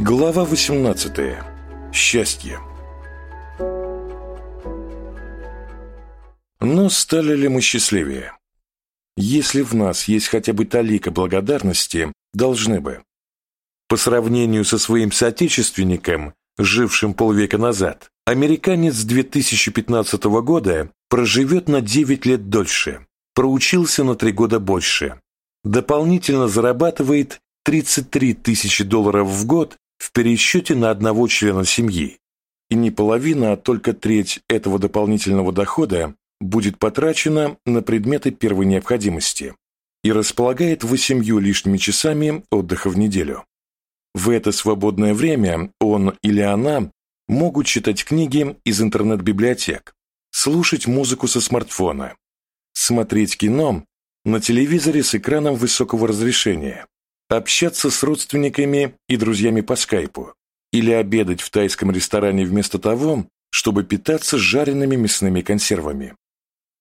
Глава 18. Счастье. Но стали ли мы счастливее? Если в нас есть хотя бы талика благодарности, должны бы. По сравнению со своим соотечественником, жившим полвека назад, американец 2015 года проживет на 9 лет дольше, проучился на 3 года больше, дополнительно зарабатывает 33 тысячи долларов в год в пересчете на одного члена семьи, и не половина, а только треть этого дополнительного дохода будет потрачена на предметы первой необходимости и располагает восемью лишними часами отдыха в неделю. В это свободное время он или она могут читать книги из интернет-библиотек, слушать музыку со смартфона, смотреть кино на телевизоре с экраном высокого разрешения, общаться с родственниками и друзьями по скайпу или обедать в тайском ресторане вместо того, чтобы питаться жареными мясными консервами.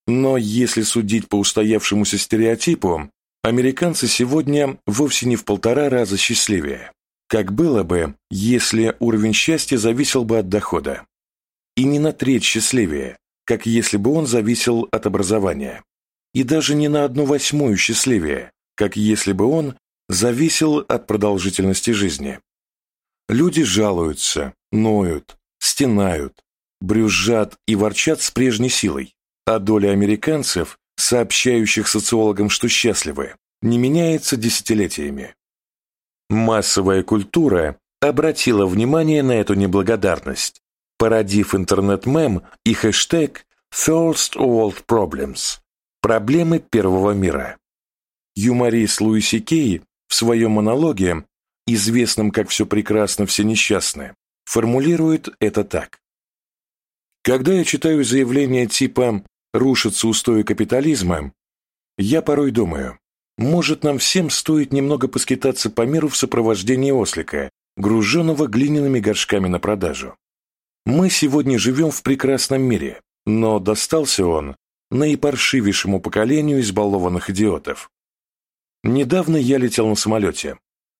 Но если судить по устоявшемуся стереотипу, американцы сегодня вовсе не в полтора раза счастливее, как было бы, если уровень счастья зависел бы от дохода. И не на треть счастливее, как если бы он зависел от образования. И даже не на одну восьмую счастливее, как если бы он зависел от продолжительности жизни. Люди жалуются, ноют, стенают, брюзжат и ворчат с прежней силой, а доля американцев, сообщающих социологам, что счастливы, не меняется десятилетиями. Массовая культура обратила внимание на эту неблагодарность, породив интернет-мем и хэштег First World Problems – проблемы первого мира. Юморист Луиси Кей в своем монологе, известном как «Все прекрасно, все несчастны», формулирует это так. Когда я читаю заявления типа «рушатся устои капитализма», я порой думаю, может, нам всем стоит немного поскитаться по миру в сопровождении ослика, груженного глиняными горшками на продажу. Мы сегодня живем в прекрасном мире, но достался он наипаршивейшему поколению избалованных идиотов, Недавно я летел на самолете,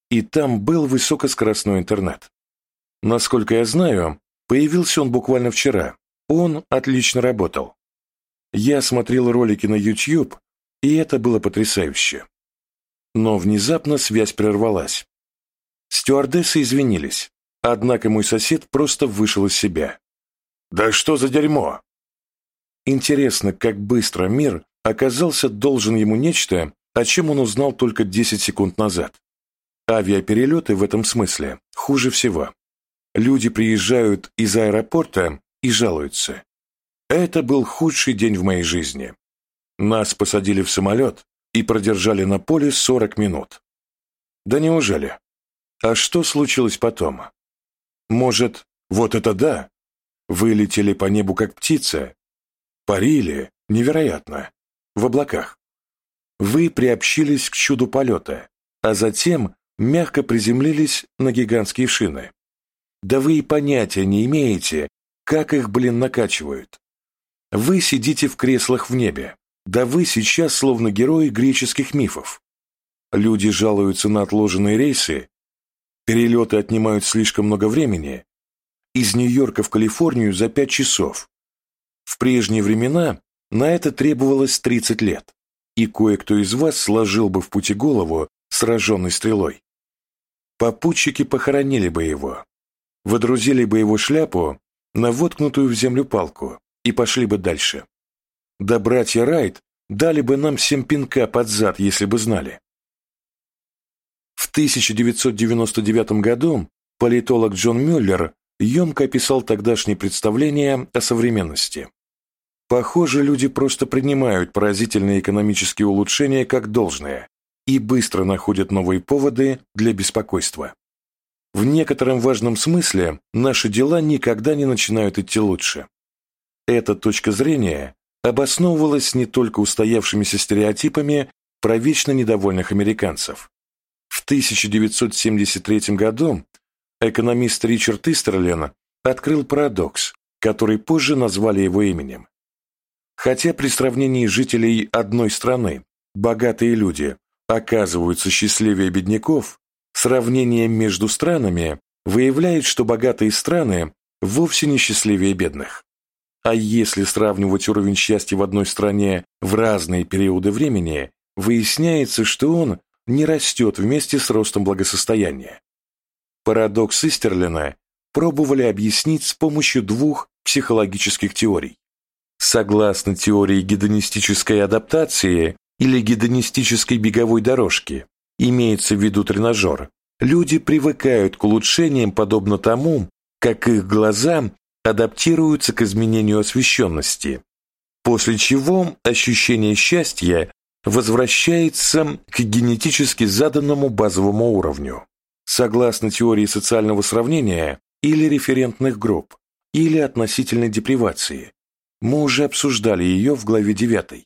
и там был высокоскоростной интернет. Насколько я знаю, появился он буквально вчера. Он отлично работал. Я смотрел ролики на YouTube, и это было потрясающе. Но внезапно связь прервалась. Стюардессы извинились, однако мой сосед просто вышел из себя. «Да что за дерьмо?» Интересно, как быстро мир оказался должен ему нечто, о чем он узнал только 10 секунд назад. Авиаперелеты в этом смысле хуже всего. Люди приезжают из аэропорта и жалуются. Это был худший день в моей жизни. Нас посадили в самолет и продержали на поле 40 минут. Да неужели? А что случилось потом? Может, вот это да? Вы летели по небу как птица? Парили? Невероятно. В облаках. Вы приобщились к чуду полета, а затем мягко приземлились на гигантские шины. Да вы и понятия не имеете, как их, блин, накачивают. Вы сидите в креслах в небе, да вы сейчас словно герои греческих мифов. Люди жалуются на отложенные рейсы, перелеты отнимают слишком много времени. Из Нью-Йорка в Калифорнию за пять часов. В прежние времена на это требовалось 30 лет и кое-кто из вас сложил бы в пути голову, сраженной стрелой. Попутчики похоронили бы его, водрузили бы его шляпу на воткнутую в землю палку и пошли бы дальше. Да братья Райт дали бы нам всем пинка под зад, если бы знали. В 1999 году политолог Джон Мюллер емко описал тогдашнее представление о современности. Похоже, люди просто принимают поразительные экономические улучшения как должное и быстро находят новые поводы для беспокойства. В некотором важном смысле наши дела никогда не начинают идти лучше. Эта точка зрения обосновывалась не только устоявшимися стереотипами про вечно недовольных американцев. В 1973 году экономист Ричард Истерлен открыл парадокс, который позже назвали его именем. Хотя при сравнении жителей одной страны богатые люди оказываются счастливее бедняков, сравнение между странами выявляет, что богатые страны вовсе не счастливее бедных. А если сравнивать уровень счастья в одной стране в разные периоды времени, выясняется, что он не растет вместе с ростом благосостояния. Парадокс Истерлина пробовали объяснить с помощью двух психологических теорий. Согласно теории гедонистической адаптации или гедонистической беговой дорожки, имеется в виду тренажер, люди привыкают к улучшениям подобно тому, как их глаза адаптируются к изменению освещенности, после чего ощущение счастья возвращается к генетически заданному базовому уровню. Согласно теории социального сравнения или референтных групп, или относительной депривации. Мы уже обсуждали ее в главе 9.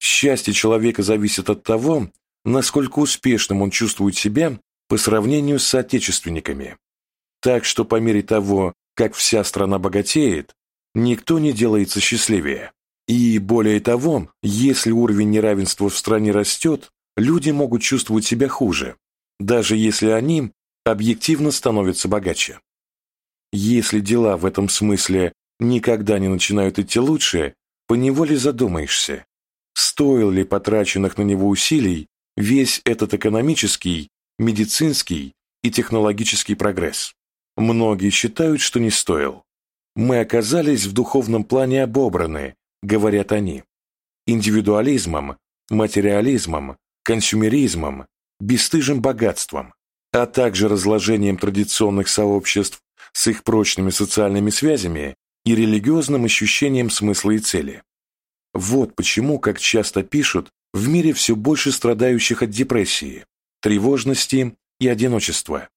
Счастье человека зависит от того, насколько успешным он чувствует себя по сравнению с соотечественниками. Так что по мере того, как вся страна богатеет, никто не делается счастливее. И более того, если уровень неравенства в стране растет, люди могут чувствовать себя хуже, даже если они объективно становятся богаче. Если дела в этом смысле никогда не начинают идти лучше, поневоле задумаешься, стоил ли потраченных на него усилий весь этот экономический, медицинский и технологический прогресс. Многие считают, что не стоил. Мы оказались в духовном плане обобраны, говорят они. Индивидуализмом, материализмом, консюмеризмом, бесстыжим богатством, а также разложением традиционных сообществ с их прочными социальными связями и религиозным ощущением смысла и цели. Вот почему, как часто пишут, в мире все больше страдающих от депрессии, тревожности и одиночества.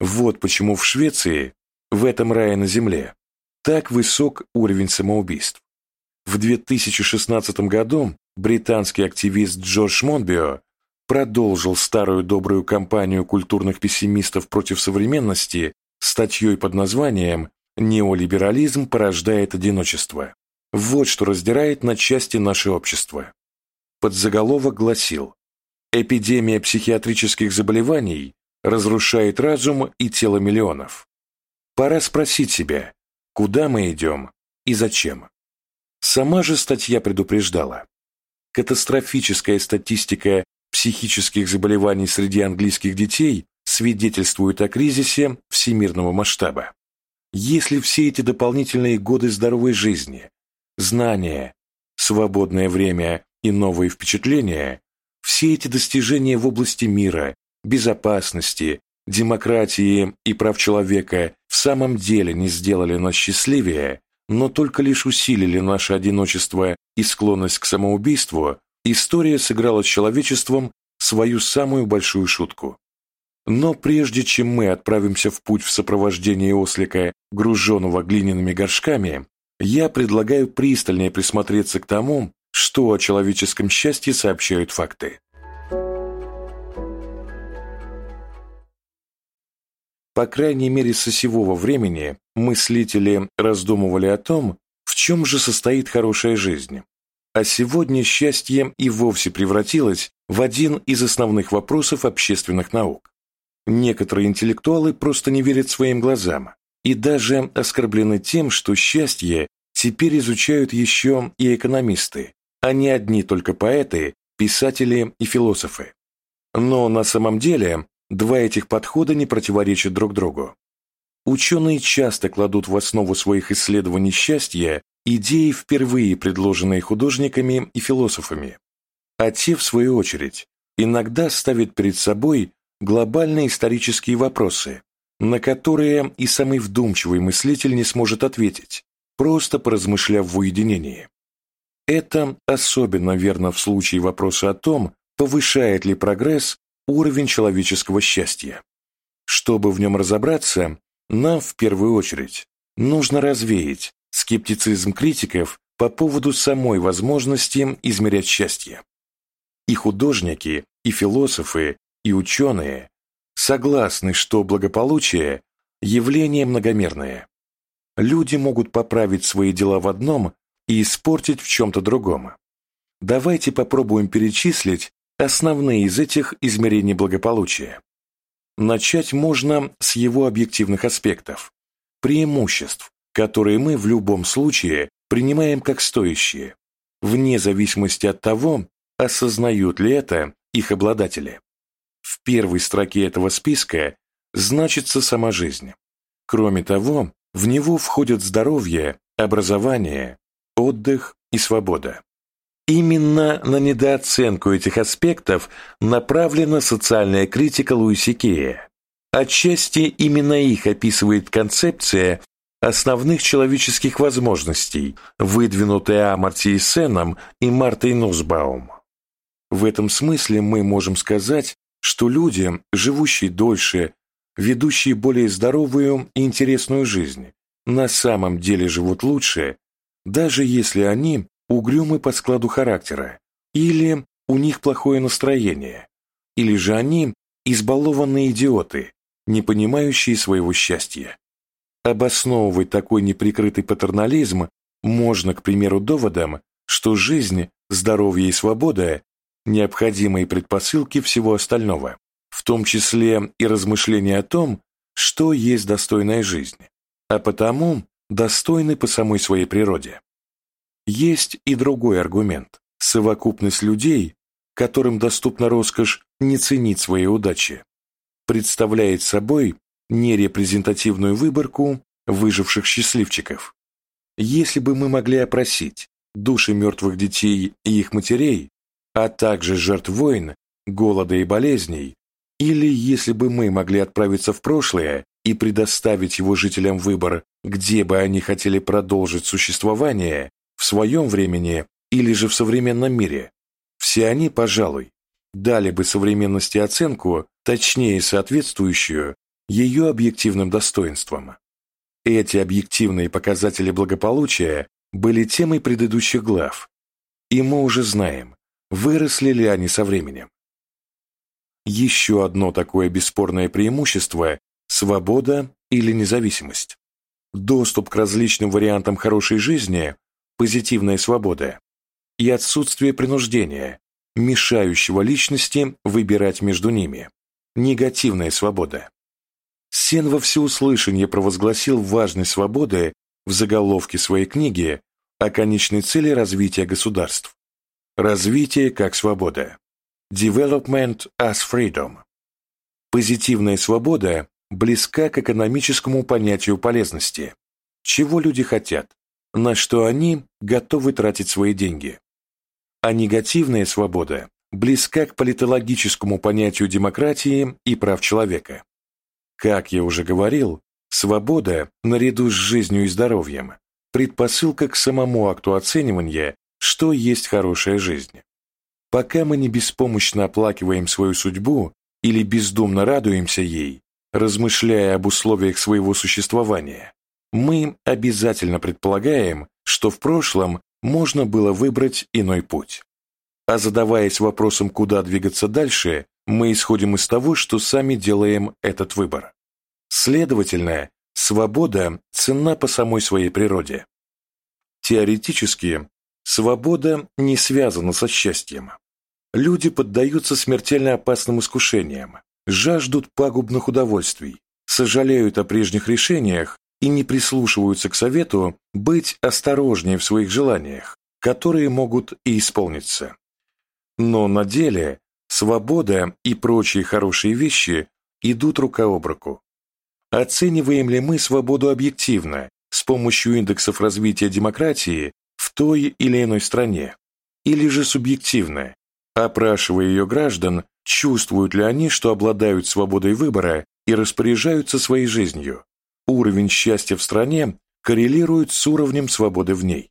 Вот почему в Швеции, в этом рае на земле, так высок уровень самоубийств. В 2016 году британский активист Джордж Монбио продолжил старую добрую кампанию культурных пессимистов против современности статьей под названием «Неолиберализм порождает одиночество». Вот что раздирает на части наше общество. Подзаголовок гласил «Эпидемия психиатрических заболеваний разрушает разум и тело миллионов. Пора спросить себя, куда мы идем и зачем. Сама же статья предупреждала. Катастрофическая статистика психических заболеваний среди английских детей свидетельствует о кризисе всемирного масштаба. Если все эти дополнительные годы здоровой жизни, знания, свободное время и новые впечатления, все эти достижения в области мира, безопасности, демократии и прав человека в самом деле не сделали нас счастливее, но только лишь усилили наше одиночество и склонность к самоубийству, история сыграла с человечеством свою самую большую шутку. Но прежде чем мы отправимся в путь в сопровождении ослика, груженного глиняными горшками, я предлагаю пристальнее присмотреться к тому, что о человеческом счастье сообщают факты. По крайней мере, с осевого времени мыслители раздумывали о том, в чем же состоит хорошая жизнь. А сегодня счастье и вовсе превратилось в один из основных вопросов общественных наук. Некоторые интеллектуалы просто не верят своим глазам и даже оскорблены тем, что счастье теперь изучают еще и экономисты, а не одни только поэты, писатели и философы. Но на самом деле Два этих подхода не противоречат друг другу. Ученые часто кладут в основу своих исследований счастья идеи, впервые предложенные художниками и философами, а те, в свою очередь, иногда ставят перед собой глобальные исторические вопросы, на которые и самый вдумчивый мыслитель не сможет ответить, просто поразмышляв в уединении. Это особенно верно в случае вопроса о том, повышает ли прогресс уровень человеческого счастья. Чтобы в нем разобраться, нам в первую очередь нужно развеять скептицизм критиков по поводу самой возможности измерять счастье. И художники, и философы, и ученые согласны, что благополучие – явление многомерное. Люди могут поправить свои дела в одном и испортить в чем-то другом. Давайте попробуем перечислить основные из этих измерений благополучия. начать можно с его объективных аспектов, преимуществ, которые мы в любом случае принимаем как стоящие, вне зависимости от того, осознают ли это их обладатели. В первой строке этого списка значится сама жизнь. Кроме того, в него входят здоровье, образование, отдых и свобода. Именно на недооценку этих аспектов направлена социальная критика Луиси Кея. Отчасти именно их описывает концепция основных человеческих возможностей, выдвинутая Амартией Сеном и Мартой Нусбаум. В этом смысле мы можем сказать, что люди, живущие дольше, ведущие более здоровую и интересную жизнь, на самом деле живут лучше, даже если они угрюмы по складу характера, или у них плохое настроение, или же они избалованные идиоты, не понимающие своего счастья. Обосновывать такой неприкрытый патернализм можно, к примеру, доводом, что жизнь, здоровье и свобода – необходимые предпосылки всего остального, в том числе и размышления о том, что есть достойная жизнь, а потому достойны по самой своей природе. Есть и другой аргумент – совокупность людей, которым доступна роскошь не ценить своей удачи, представляет собой нерепрезентативную выборку выживших счастливчиков. Если бы мы могли опросить души мертвых детей и их матерей, а также жертв войн, голода и болезней, или если бы мы могли отправиться в прошлое и предоставить его жителям выбор, где бы они хотели продолжить существование, в своем времени или же в современном мире, все они, пожалуй, дали бы современности оценку, точнее соответствующую ее объективным достоинствам. Эти объективные показатели благополучия были темой предыдущих глав, и мы уже знаем, выросли ли они со временем. Еще одно такое бесспорное преимущество – свобода или независимость. Доступ к различным вариантам хорошей жизни позитивная свобода, и отсутствие принуждения, мешающего личности выбирать между ними, негативная свобода. Сен во всеуслышание провозгласил важность свободы в заголовке своей книги о конечной цели развития государств. Развитие как свобода. Development as freedom. Позитивная свобода близка к экономическому понятию полезности. Чего люди хотят? на что они готовы тратить свои деньги. А негативная свобода близка к политологическому понятию демократии и прав человека. Как я уже говорил, свобода, наряду с жизнью и здоровьем, предпосылка к самому акту оценивания, что есть хорошая жизнь. Пока мы не беспомощно оплакиваем свою судьбу или бездумно радуемся ей, размышляя об условиях своего существования, мы обязательно предполагаем, что в прошлом можно было выбрать иной путь. А задаваясь вопросом, куда двигаться дальше, мы исходим из того, что сами делаем этот выбор. Следовательно, свобода ценна по самой своей природе. Теоретически, свобода не связана со счастьем. Люди поддаются смертельно опасным искушениям, жаждут пагубных удовольствий, сожалеют о прежних решениях и не прислушиваются к совету быть осторожнее в своих желаниях, которые могут и исполниться. Но на деле свобода и прочие хорошие вещи идут рука об руку. Оцениваем ли мы свободу объективно, с помощью индексов развития демократии той или иной стране, или же субъективно, опрашивая ее граждан, чувствуют ли они, что обладают свободой выбора и распоряжаются своей жизнью, уровень счастья в стране коррелирует с уровнем свободы в ней.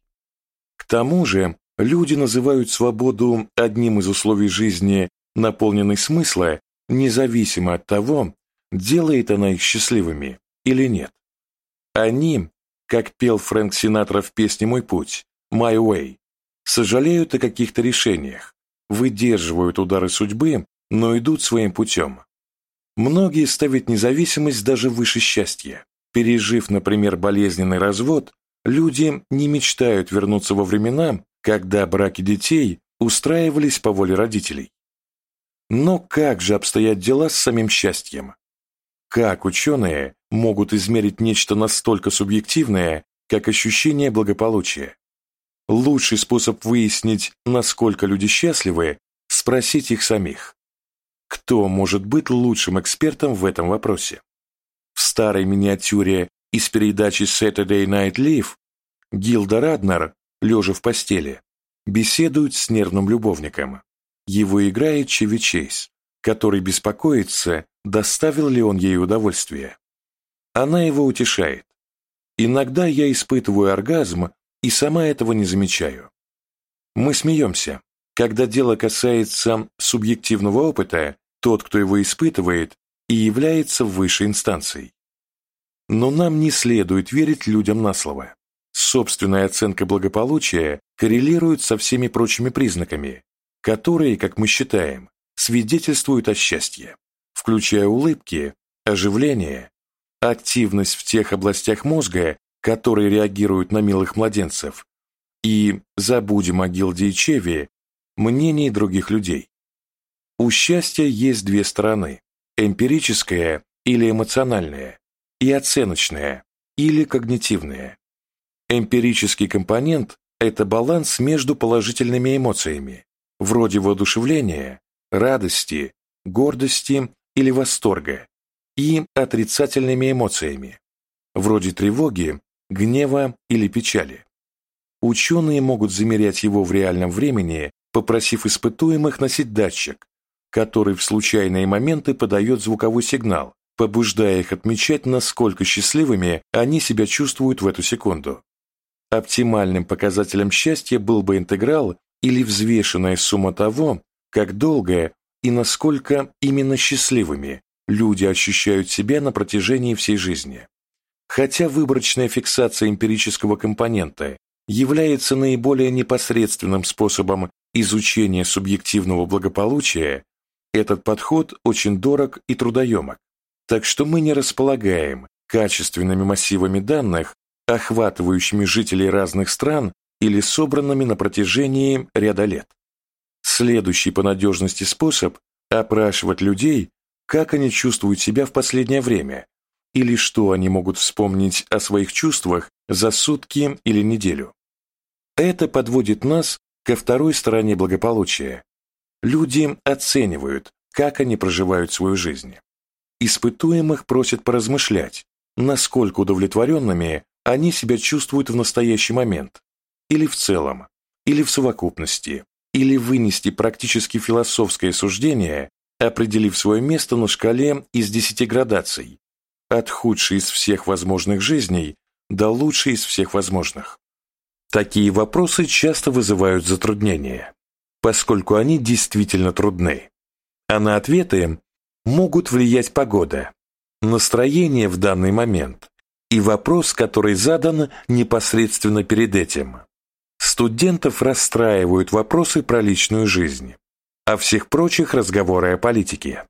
К тому же, люди называют свободу одним из условий жизни, наполненной смысла, независимо от того, делает она их счастливыми или нет. Они, как пел Фрэнк Синатра в песне «Мой путь» «My Way», сожалеют о каких-то решениях, выдерживают удары судьбы, но идут своим путем. Многие ставят независимость даже выше счастья. Пережив, например, болезненный развод, люди не мечтают вернуться во времена, когда браки детей устраивались по воле родителей. Но как же обстоят дела с самим счастьем? как ученые могут измерить нечто настолько субъективное, как ощущение благополучия. Лучший способ выяснить, насколько люди счастливы, спросить их самих. Кто может быть лучшим экспертом в этом вопросе? В старой миниатюре из передачи Saturday Night Live Гилда Раднер, лежа в постели, беседует с нервным любовником. Его играет Чеви Чейз, который беспокоится, доставил ли он ей удовольствие. Она его утешает. Иногда я испытываю оргазм и сама этого не замечаю. Мы смеемся. Когда дело касается субъективного опыта, тот, кто его испытывает, и является высшей инстанцией. Но нам не следует верить людям на слово. Собственная оценка благополучия коррелирует со всеми прочими признаками, которые, как мы считаем, свидетельствуют о счастье, включая улыбки, оживление, активность в тех областях мозга, которые реагируют на милых младенцев, и, забудем о Гилде и Чеви, мнении других людей. У счастья есть две стороны – эмпирическая или эмоциональная, и оценочная или когнитивная. Эмпирический компонент – это баланс между положительными эмоциями, вроде воодушевления, радости, гордости или восторга, и отрицательными эмоциями, вроде тревоги, гнева или печали. Ученые могут замерять его в реальном времени, попросив испытуемых носить датчик, который в случайные моменты подает звуковой сигнал, побуждая их отмечать, насколько счастливыми они себя чувствуют в эту секунду. Оптимальным показателем счастья был бы интеграл или взвешенная сумма того, как долго и насколько именно счастливыми люди ощущают себя на протяжении всей жизни. Хотя выборочная фиксация эмпирического компонента является наиболее непосредственным способом изучения субъективного благополучия, этот подход очень дорог и трудоемок, так что мы не располагаем качественными массивами данных, охватывающими жителей разных стран или собранными на протяжении ряда лет. Следующий по надежности способ – опрашивать людей, как они чувствуют себя в последнее время или что они могут вспомнить о своих чувствах за сутки или неделю. Это подводит нас ко второй стороне благополучия. Люди оценивают, как они проживают свою жизнь. Испытуемых просят поразмышлять, насколько удовлетворенными они себя чувствуют в настоящий момент, или в целом, или в совокупности, или вынести практически философское суждение, определив свое место на шкале из 10 градаций, от худшей из всех возможных жизней до лучшей из всех возможных. Такие вопросы часто вызывают затруднения, поскольку они действительно трудны. А на ответы могут влиять погода, настроение в данный момент и вопрос, который задан непосредственно перед этим. Студентов расстраивают вопросы про личную жизнь, а всех прочих разговоры о политике.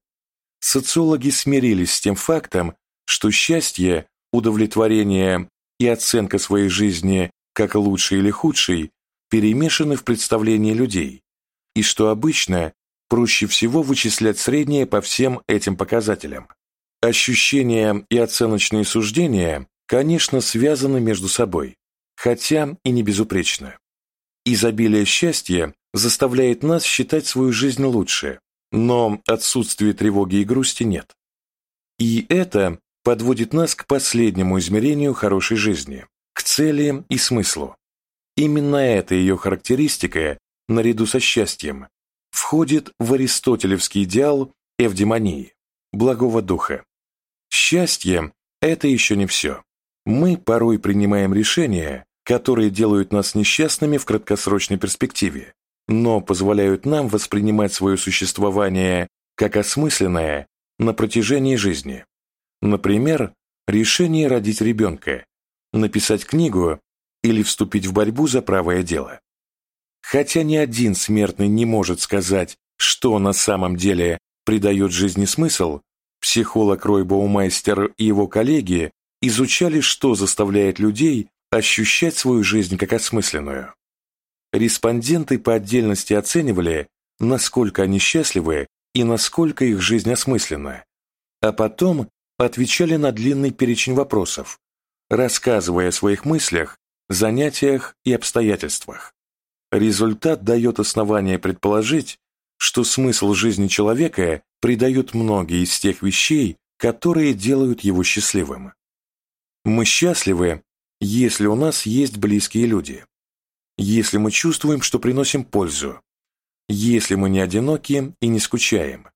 Социологи смирились с тем фактом, что счастье, удовлетворение и оценка своей жизни как лучшей или худшей перемешаны в представлении людей, и что обычно проще всего вычислять среднее по всем этим показателям. Ощущения и оценочные суждения, конечно, связаны между собой, хотя и не безупречно. Изобилие счастья заставляет нас считать свою жизнь лучше, но отсутствие тревоги и грусти нет. И это подводит нас к последнему измерению хорошей жизни, к цели и смыслу. Именно эта ее характеристика, наряду со счастьем, входит в аристотелевский идеал эвдемонии, благого духа. Счастье – это еще не все. Мы порой принимаем решения, которые делают нас несчастными в краткосрочной перспективе, но позволяют нам воспринимать свое существование как осмысленное на протяжении жизни. Например, решение родить ребенка, написать книгу или вступить в борьбу за правое дело. Хотя ни один смертный не может сказать, что на самом деле придает жизни смысл, психолог Рой Баумайстер и его коллеги изучали, что заставляет людей ощущать свою жизнь как осмысленную. Респонденты по отдельности оценивали, насколько они счастливы и насколько их жизнь осмысленна, а потом отвечали на длинный перечень вопросов, рассказывая о своих мыслях, занятиях и обстоятельствах. Результат дает основание предположить, что смысл жизни человека придает многие из тех вещей, которые делают его счастливым. Мы счастливы, если у нас есть близкие люди, если мы чувствуем, что приносим пользу, если мы не одиноки и не скучаем.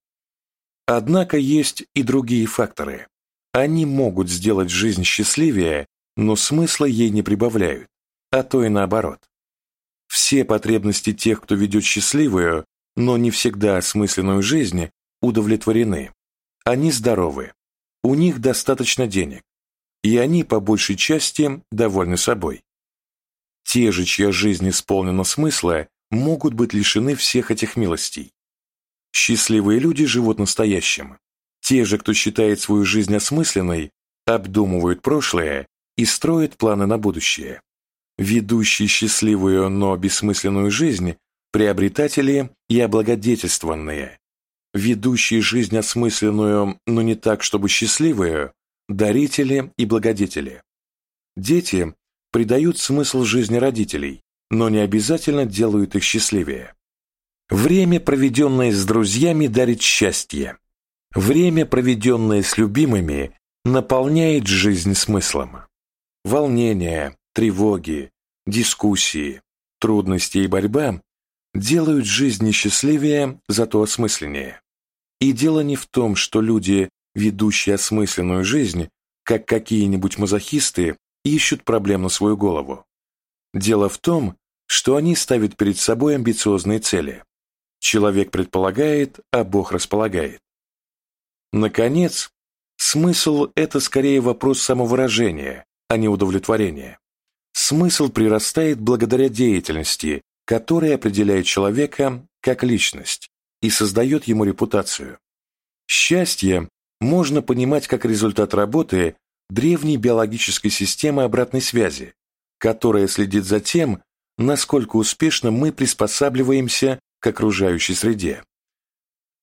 Однако есть и другие факторы. Они могут сделать жизнь счастливее, но смысла ей не прибавляют, а то и наоборот. Все потребности тех, кто ведет счастливую, но не всегда осмысленную жизнь, удовлетворены. Они здоровы, у них достаточно денег, и они по большей части довольны собой. Те же, чья жизнь исполнена смысла, могут быть лишены всех этих милостей. Счастливые люди живут настоящим. Те же, кто считает свою жизнь осмысленной, обдумывают прошлое и строят планы на будущее. Ведущие счастливую, но бессмысленную жизнь – приобретатели и облагодетельствованные. Ведущие жизнь осмысленную, но не так, чтобы счастливую – дарители и благодетели. Дети придают смысл жизни родителей, но не обязательно делают их счастливее. Время, проведенное с друзьями, дарит счастье. Время, проведенное с любимыми, наполняет жизнь смыслом. Волнения, тревоги, дискуссии, трудности и борьба делают жизнь несчастливее, зато осмысленнее. И дело не в том, что люди, ведущие осмысленную жизнь, как какие-нибудь мазохисты, ищут проблем на свою голову. Дело в том, что они ставят перед собой амбициозные цели. Человек предполагает, а Бог располагает. Наконец, смысл – это скорее вопрос самовыражения, а не удовлетворения. Смысл прирастает благодаря деятельности, которая определяет человека как личность и создает ему репутацию. Счастье можно понимать как результат работы древней биологической системы обратной связи, которая следит за тем, насколько успешно мы приспосабливаемся к окружающей среде.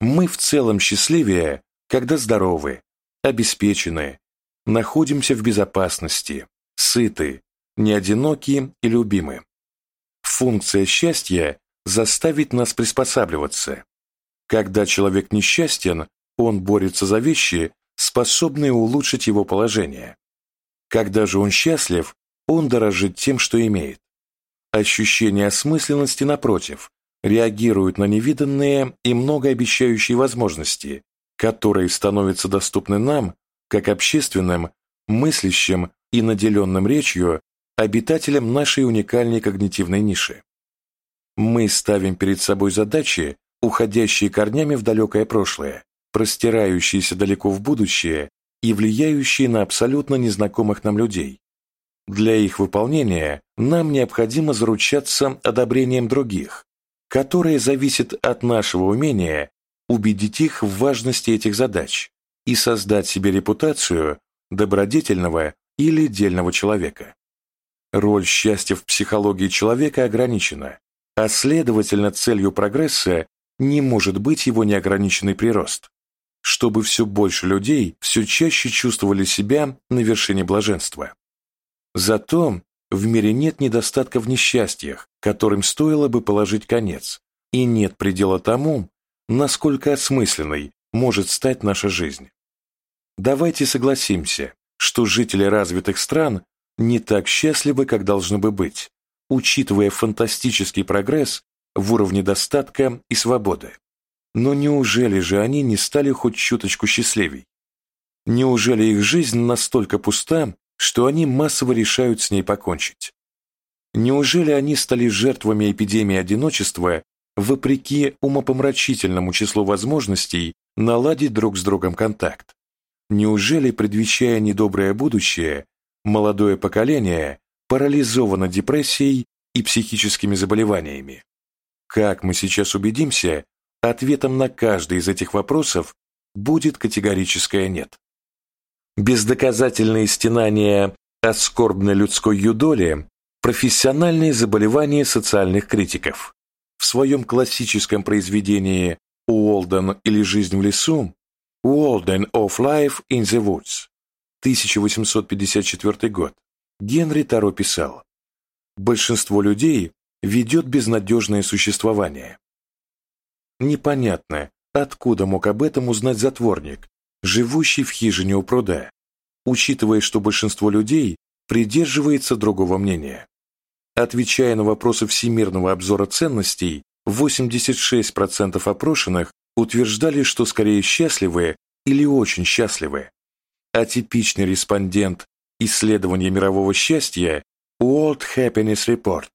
Мы в целом счастливее, когда здоровы, обеспечены, находимся в безопасности, сыты, не одиноки и любимы. Функция счастья – заставить нас приспосабливаться. Когда человек несчастен, он борется за вещи, способные улучшить его положение. Когда же он счастлив, он дорожит тем, что имеет. Ощущение осмысленности, напротив, реагирует на невиданные и многообещающие возможности, которые становятся доступны нам, как общественным, мыслящим и наделенным речью, обитателям нашей уникальной когнитивной ниши. Мы ставим перед собой задачи, уходящие корнями в далекое прошлое, простирающиеся далеко в будущее и влияющие на абсолютно незнакомых нам людей. Для их выполнения нам необходимо заручаться одобрением других, которое зависит от нашего умения убедить их в важности этих задач и создать себе репутацию добродетельного или дельного человека. Роль счастья в психологии человека ограничена, а следовательно целью прогресса не может быть его неограниченный прирост чтобы все больше людей все чаще чувствовали себя на вершине блаженства. Зато в мире нет недостатка в несчастьях, которым стоило бы положить конец, и нет предела тому, насколько осмысленной может стать наша жизнь. Давайте согласимся, что жители развитых стран не так счастливы, как должны бы быть, учитывая фантастический прогресс в уровне достатка и свободы. Но неужели же они не стали хоть чуточку счастливей? Неужели их жизнь настолько пуста, что они массово решают с ней покончить? Неужели они стали жертвами эпидемии одиночества вопреки умопомрачительному числу возможностей наладить друг с другом контакт? Неужели, предвещая недоброе будущее, молодое поколение парализовано депрессией и психическими заболеваниями? Как мы сейчас убедимся, Ответом на каждый из этих вопросов будет категорическое «нет». Бездоказательные стенания о скорбной людской юдоле – профессиональные заболевания социальных критиков. В своем классическом произведении «Уолден или жизнь в лесу» Walden of Life in the Woods, 1854 год, Генри Таро писал, «Большинство людей ведет безнадежное существование. Непонятно, откуда мог об этом узнать затворник, живущий в хижине у пруда, учитывая, что большинство людей придерживается другого мнения. Отвечая на вопросы Всемирного обзора ценностей, 86% опрошенных утверждали, что скорее счастливы или очень счастливы. А типичный респондент исследования мирового счастья World Happiness Report,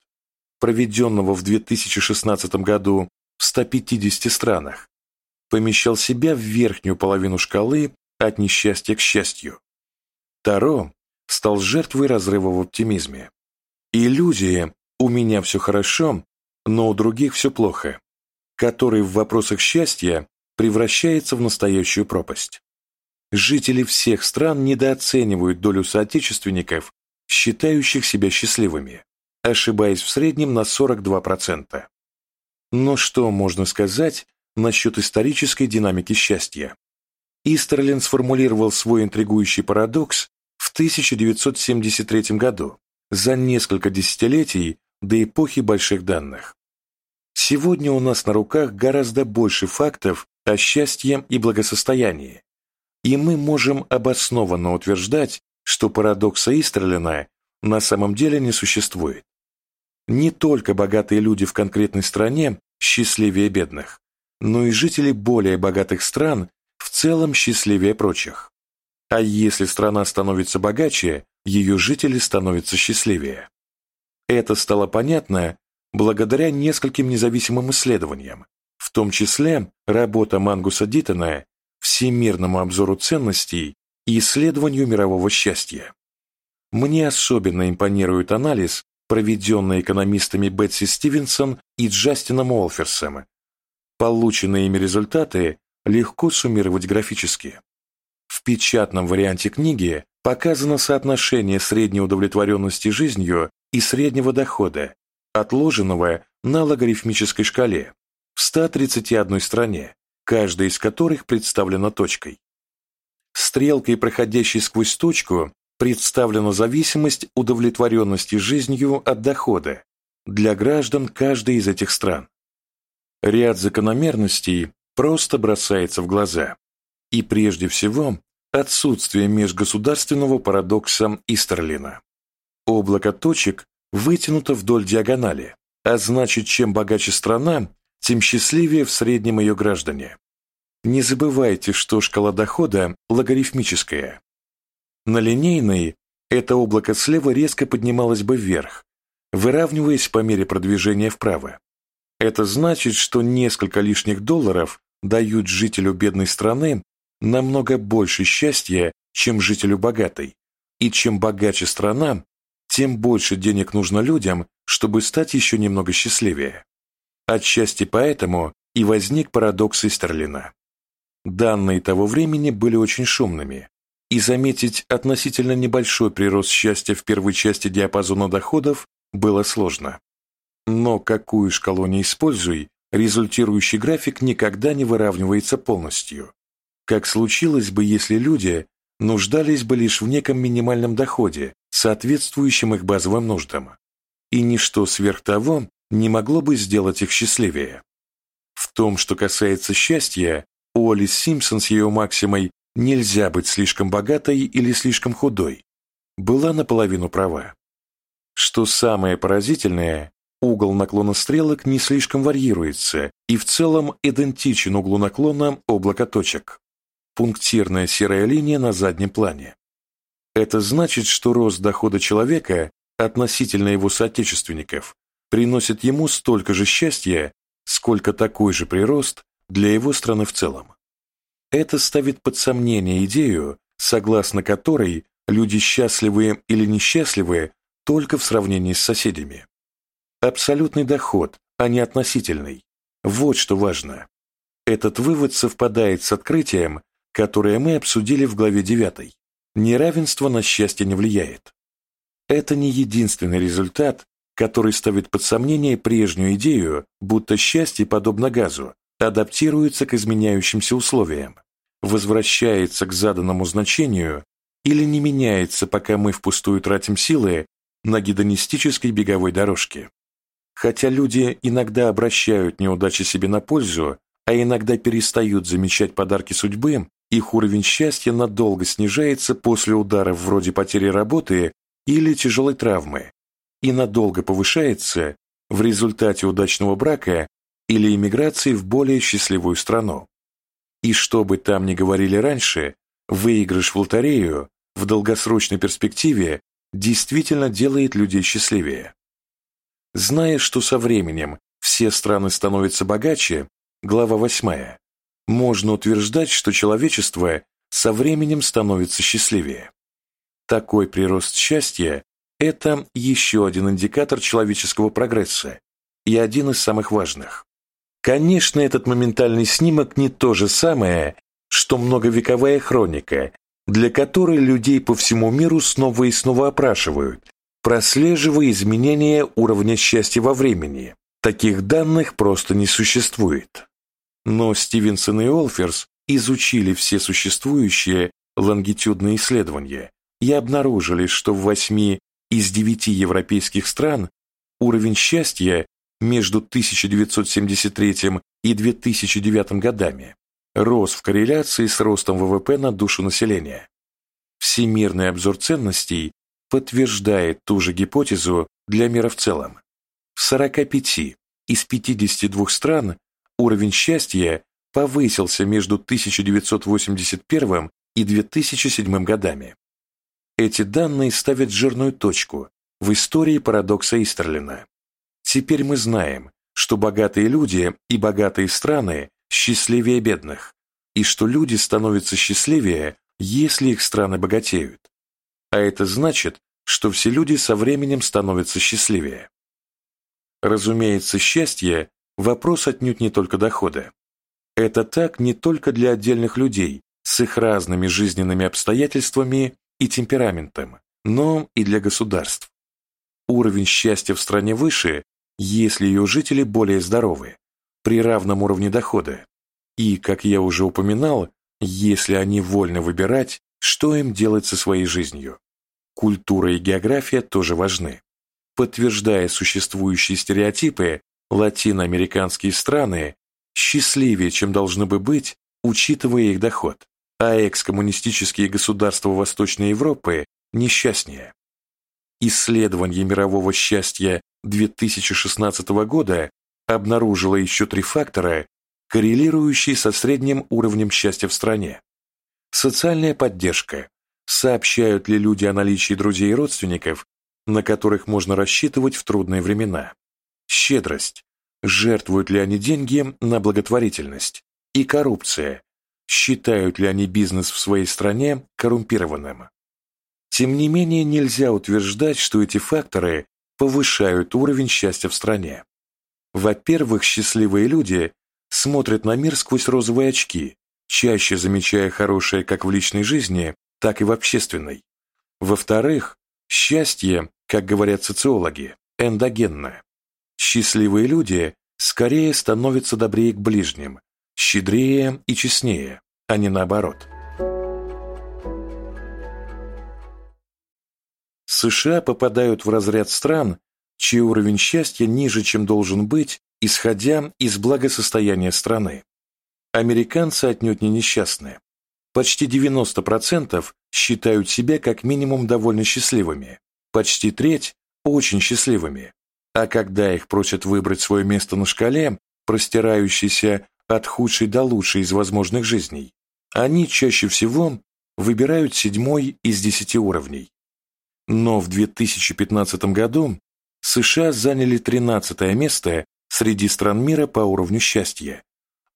проведенного в 2016 году в 150 странах, помещал себя в верхнюю половину шкалы от несчастья к счастью. Таро стал жертвой разрыва в оптимизме. Иллюзия «у меня все хорошо, но у других все плохо», который в вопросах счастья превращается в настоящую пропасть. Жители всех стран недооценивают долю соотечественников, считающих себя счастливыми, ошибаясь в среднем на 42%. Но что можно сказать насчет исторической динамики счастья? Истерлин сформулировал свой интригующий парадокс в 1973 году, за несколько десятилетий до эпохи больших данных. Сегодня у нас на руках гораздо больше фактов о счастье и благосостоянии, и мы можем обоснованно утверждать, что парадокса Истерлина на самом деле не существует. Не только богатые люди в конкретной стране счастливее бедных, но и жители более богатых стран в целом счастливее прочих. А если страна становится богаче, ее жители становятся счастливее. Это стало понятно благодаря нескольким независимым исследованиям, в том числе работа Мангуса Диттона «Всемирному обзору ценностей и исследованию мирового счастья». Мне особенно импонирует анализ, проведенный экономистами Бетси Стивенсон и Джастином Уолферсом. Полученные ими результаты легко суммировать графически. В печатном варианте книги показано соотношение средней удовлетворенности жизнью и среднего дохода, отложенного на логарифмической шкале, в 131 стране, каждая из которых представлена точкой. Стрелкой, проходящей сквозь точку, представлена зависимость удовлетворенности жизнью от дохода для граждан каждой из этих стран. Ряд закономерностей просто бросается в глаза. И прежде всего, отсутствие межгосударственного парадокса Истерлина. Облако точек вытянуто вдоль диагонали, а значит, чем богаче страна, тем счастливее в среднем ее граждане. Не забывайте, что шкала дохода логарифмическая. На линейной это облако слева резко поднималось бы вверх, выравниваясь по мере продвижения вправо. Это значит, что несколько лишних долларов дают жителю бедной страны намного больше счастья, чем жителю богатой, и чем богаче страна, тем больше денег нужно людям, чтобы стать еще немного счастливее. Отчасти поэтому и возник парадокс Истерлина. Данные того времени были очень шумными, и заметить относительно небольшой прирост счастья в первой части диапазона доходов было сложно. Но какую шкалу не используй, результирующий график никогда не выравнивается полностью как случилось бы, если люди нуждались бы лишь в неком минимальном доходе, соответствующем их базовым нуждам, и ничто сверх того не могло бы сделать их счастливее. В том, что касается счастья, у Оли Симпсон с ее максимой «нельзя быть слишком богатой или слишком худой» была наполовину права. Что самое поразительное, угол наклона стрелок не слишком варьируется и в целом идентичен углу наклона облака точек пунктирная серая линия на заднем плане. Это значит, что рост дохода человека относительно его соотечественников приносит ему столько же счастья, сколько такой же прирост для его страны в целом. Это ставит под сомнение идею, согласно которой люди счастливые или несчастливые только в сравнении с соседями. Абсолютный доход, а не относительный. Вот что важно. Этот вывод совпадает с открытием, которое мы обсудили в главе 9. Неравенство на счастье не влияет. Это не единственный результат, который ставит под сомнение прежнюю идею, будто счастье, подобно газу, адаптируется к изменяющимся условиям, возвращается к заданному значению или не меняется, пока мы впустую тратим силы на гедонистической беговой дорожке. Хотя люди иногда обращают неудачи себе на пользу, а иногда перестают замечать подарки судьбы, их уровень счастья надолго снижается после ударов вроде потери работы или тяжелой травмы и надолго повышается в результате удачного брака или иммиграции в более счастливую страну. И что бы там ни говорили раньше, выигрыш в лотерею в долгосрочной перспективе действительно делает людей счастливее. Зная, что со временем все страны становятся богаче, глава 8, можно утверждать, что человечество со временем становится счастливее. Такой прирост счастья – это еще один индикатор человеческого прогресса и один из самых важных. Конечно, этот моментальный снимок не то же самое, что многовековая хроника, для которой людей по всему миру снова и снова опрашивают, прослеживая изменения уровня счастья во времени. Таких данных просто не существует. Но Стивенсон и Олферс изучили все существующие лонгитюдные исследования и обнаружили, что в восьми из девяти европейских стран уровень счастья между 1973 и 2009 годами рос в корреляции с ростом ВВП на душу населения. Всемирный обзор ценностей подтверждает ту же гипотезу для мира в целом. В 45 из 52 стран уровень счастья повысился между 1981 и 2007 годами. Эти данные ставят жирную точку в истории парадокса Истерлина. Теперь мы знаем, что богатые люди и богатые страны счастливее бедных, и что люди становятся счастливее, если их страны богатеют. А это значит, что все люди со временем становятся счастливее. Разумеется, счастье – вопрос отнюдь не только дохода. Это так не только для отдельных людей с их разными жизненными обстоятельствами и темпераментом, но и для государств. Уровень счастья в стране выше, если ее жители более здоровы, при равном уровне дохода. И, как я уже упоминал, если они вольны выбирать, что им делать со своей жизнью. Культура и география тоже важны. Подтверждая существующие стереотипы, латиноамериканские страны счастливее, чем должны бы быть, учитывая их доход, а экс-коммунистические государства Восточной Европы несчастнее. Исследование мирового счастья 2016 года обнаружило еще три фактора, коррелирующие со средним уровнем счастья в стране. Социальная поддержка. Сообщают ли люди о наличии друзей и родственников, на которых можно рассчитывать в трудные времена? Щедрость. Жертвуют ли они деньги на благотворительность? И коррупция. Считают ли они бизнес в своей стране коррумпированным? Тем не менее, нельзя утверждать, что эти факторы повышают уровень счастья в стране. Во-первых, счастливые люди смотрят на мир сквозь розовые очки, чаще замечая хорошее как в личной жизни, так и в общественной. Во-вторых, счастье, как говорят социологи, эндогенно. Счастливые люди скорее становятся добрее к ближним, щедрее и честнее, а не наоборот. США попадают в разряд стран, чей уровень счастья ниже, чем должен быть, исходя из благосостояния страны. Американцы отнюдь не несчастны. Почти 90% считают себя как минимум довольно счастливыми, почти треть – очень счастливыми. А когда их просят выбрать свое место на шкале, простирающейся от худшей до лучшей из возможных жизней, они чаще всего выбирают седьмой из десяти уровней. Но в 2015 году США заняли 13 место среди стран мира по уровню счастья,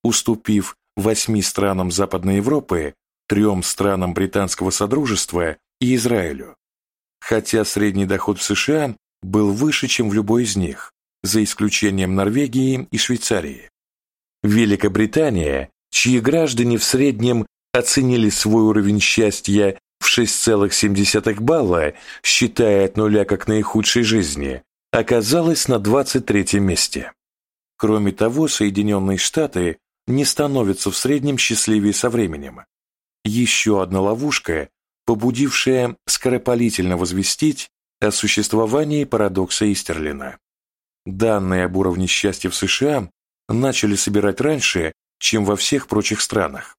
уступив восьми странам Западной Европы, трем странам Британского Содружества и Израилю. Хотя средний доход в США был выше, чем в любой из них, за исключением Норвегии и Швейцарии. Великобритания, чьи граждане в среднем оценили свой уровень счастья в 6,7 балла, считая от нуля как наихудшей жизни, оказалась на 23 месте. Кроме того, Соединенные Штаты не становятся в среднем счастливее со временем, еще одна ловушка, побудившая скоропалительно возвестить о существовании парадокса Истерлина. Данные об уровне счастья в США начали собирать раньше, чем во всех прочих странах.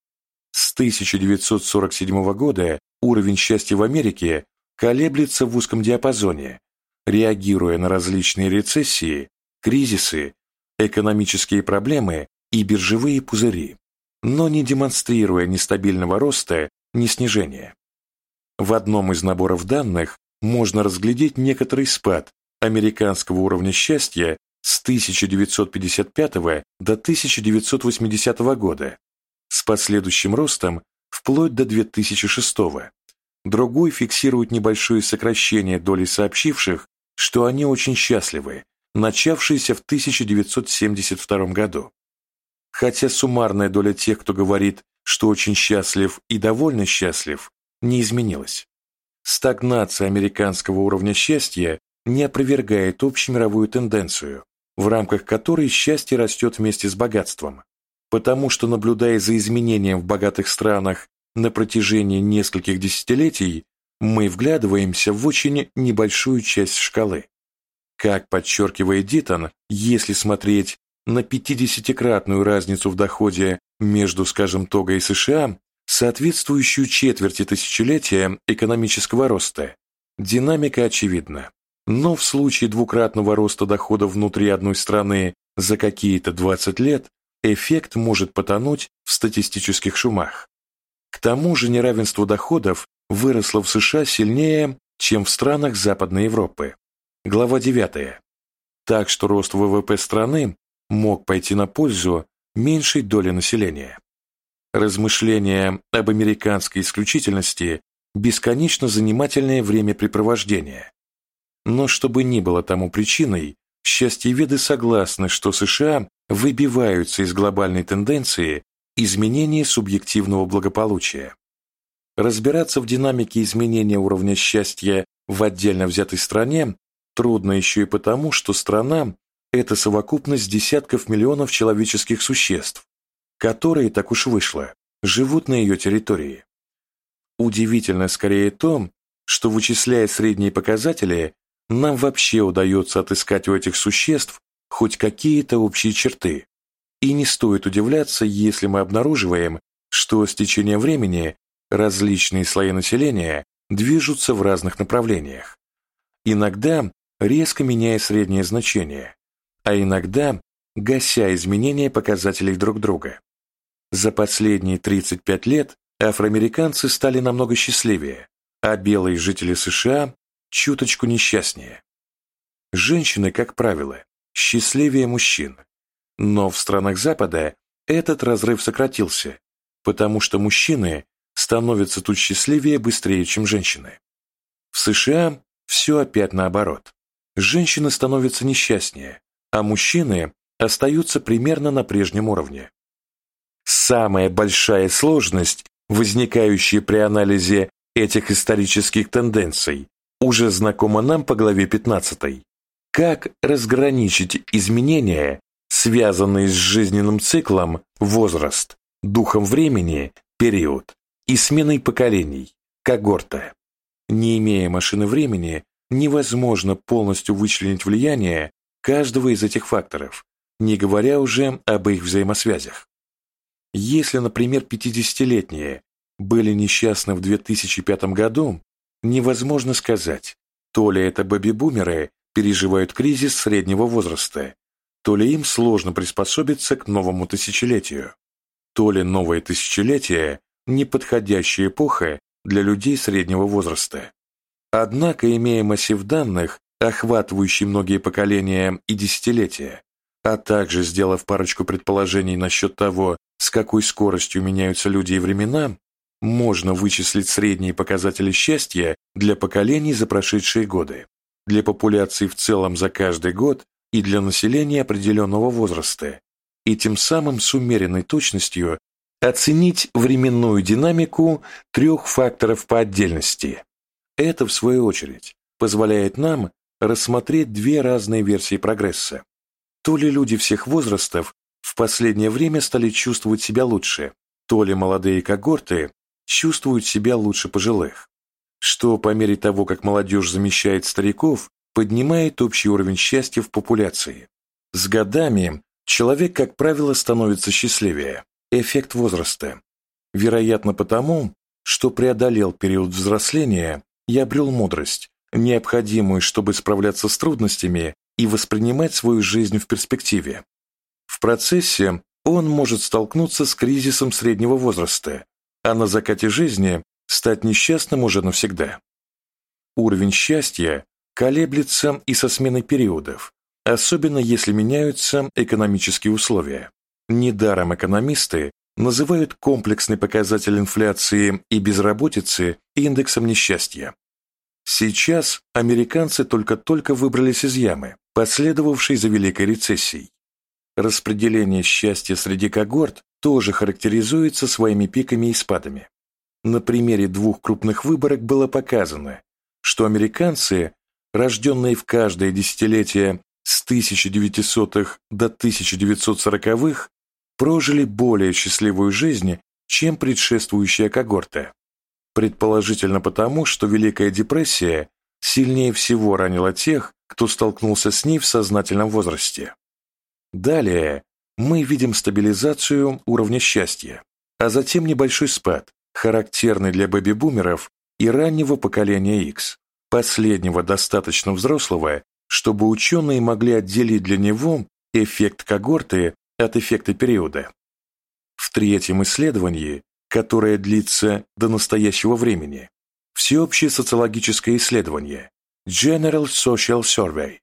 С 1947 года уровень счастья в Америке колеблется в узком диапазоне, реагируя на различные рецессии, кризисы, экономические проблемы и биржевые пузыри, но не демонстрируя ни стабильного роста, ни снижения. В одном из наборов данных можно разглядеть некоторый спад американского уровня счастья с 1955 до 1980 года, с последующим ростом вплоть до 2006. Другой фиксирует небольшое сокращение доли сообщивших, что они очень счастливы, начавшееся в 1972 году. Хотя суммарная доля тех, кто говорит, что очень счастлив и довольно счастлив, не изменилась. Стагнация американского уровня счастья не опровергает общемировую тенденцию, в рамках которой счастье растет вместе с богатством, потому что, наблюдая за изменением в богатых странах на протяжении нескольких десятилетий, мы вглядываемся в очень небольшую часть шкалы. Как подчеркивает Дитон, если смотреть на 50-кратную разницу в доходе между, скажем, Того и США, соответствующую четверти тысячелетия экономического роста, динамика очевидна. Но в случае двукратного роста дохода внутри одной страны за какие-то 20 лет эффект может потонуть в статистических шумах. К тому же неравенство доходов выросло в США сильнее, чем в странах Западной Европы. Глава 9. Так что рост ВВП страны мог пойти на пользу меньшей доли населения. Размышления об американской исключительности – бесконечно занимательное времяпрепровождение. Но чтобы ни было тому причиной, счастьеведы согласны, что США выбиваются из глобальной тенденции изменения субъективного благополучия. Разбираться в динамике изменения уровня счастья в отдельно взятой стране трудно еще и потому, что страна – это совокупность десятков миллионов человеческих существ, которые, так уж вышло, живут на ее территории. Удивительно скорее то, что, вычисляя средние показатели, нам вообще удается отыскать у этих существ хоть какие-то общие черты. И не стоит удивляться, если мы обнаруживаем, что с течением времени различные слои населения движутся в разных направлениях. Иногда резко меняя среднее значение, а иногда гася изменения показателей друг друга. За последние 35 лет афроамериканцы стали намного счастливее, а белые жители США чуточку несчастнее. Женщины, как правило, счастливее мужчин. Но в странах Запада этот разрыв сократился, потому что мужчины становятся тут счастливее быстрее, чем женщины. В США все опять наоборот. Женщины становятся несчастнее, а мужчины остаются примерно на прежнем уровне. Самая большая сложность, возникающая при анализе этих исторических тенденций, уже знакома нам по главе 15. Как разграничить изменения, связанные с жизненным циклом, возраст, духом времени, период, и сменой поколений, когорта? Не имея машины времени, невозможно полностью вычленить влияние каждого из этих факторов, не говоря уже об их взаимосвязях. Если, например, 50-летние были несчастны в 2005 году, невозможно сказать, то ли это бэби-бумеры переживают кризис среднего возраста, то ли им сложно приспособиться к новому тысячелетию, то ли новое тысячелетие – неподходящая эпоха для людей среднего возраста. Однако, имея массив данных, охватывающий многие поколения и десятилетия, а также сделав парочку предположений насчет того, с какой скоростью меняются люди и времена, можно вычислить средние показатели счастья для поколений за прошедшие годы, для популяции в целом за каждый год и для населения определенного возраста, и тем самым с умеренной точностью оценить временную динамику трех факторов по отдельности. Это, в свою очередь, позволяет нам рассмотреть две разные версии прогресса. То ли люди всех возрастов в последнее время стали чувствовать себя лучше, то ли молодые когорты чувствуют себя лучше пожилых, что по мере того, как молодежь замещает стариков, поднимает общий уровень счастья в популяции. С годами человек, как правило, становится счастливее. Эффект возраста. Вероятно потому, что преодолел период взросления и обрел мудрость, необходимую, чтобы справляться с трудностями и воспринимать свою жизнь в перспективе. В процессе он может столкнуться с кризисом среднего возраста, а на закате жизни стать несчастным уже навсегда. Уровень счастья колеблется и со сменой периодов, особенно если меняются экономические условия. Недаром экономисты называют комплексный показатель инфляции и безработицы индексом несчастья. Сейчас американцы только-только выбрались из ямы, последовавшей за Великой рецессией. Распределение счастья среди когорт тоже характеризуется своими пиками и спадами. На примере двух крупных выборок было показано, что американцы, рожденные в каждое десятилетие с 1900-х до 1940-х, прожили более счастливую жизнь, чем предшествующая когорта. Предположительно потому, что Великая депрессия сильнее всего ранила тех, кто столкнулся с ней в сознательном возрасте. Далее мы видим стабилизацию уровня счастья, а затем небольшой спад, характерный для бэби-бумеров и раннего поколения X, последнего достаточно взрослого, чтобы ученые могли отделить для него эффект когорты от эффекта периода. В третьем исследовании которое длится до настоящего времени, всеобщее социологическое исследование General Social Survey.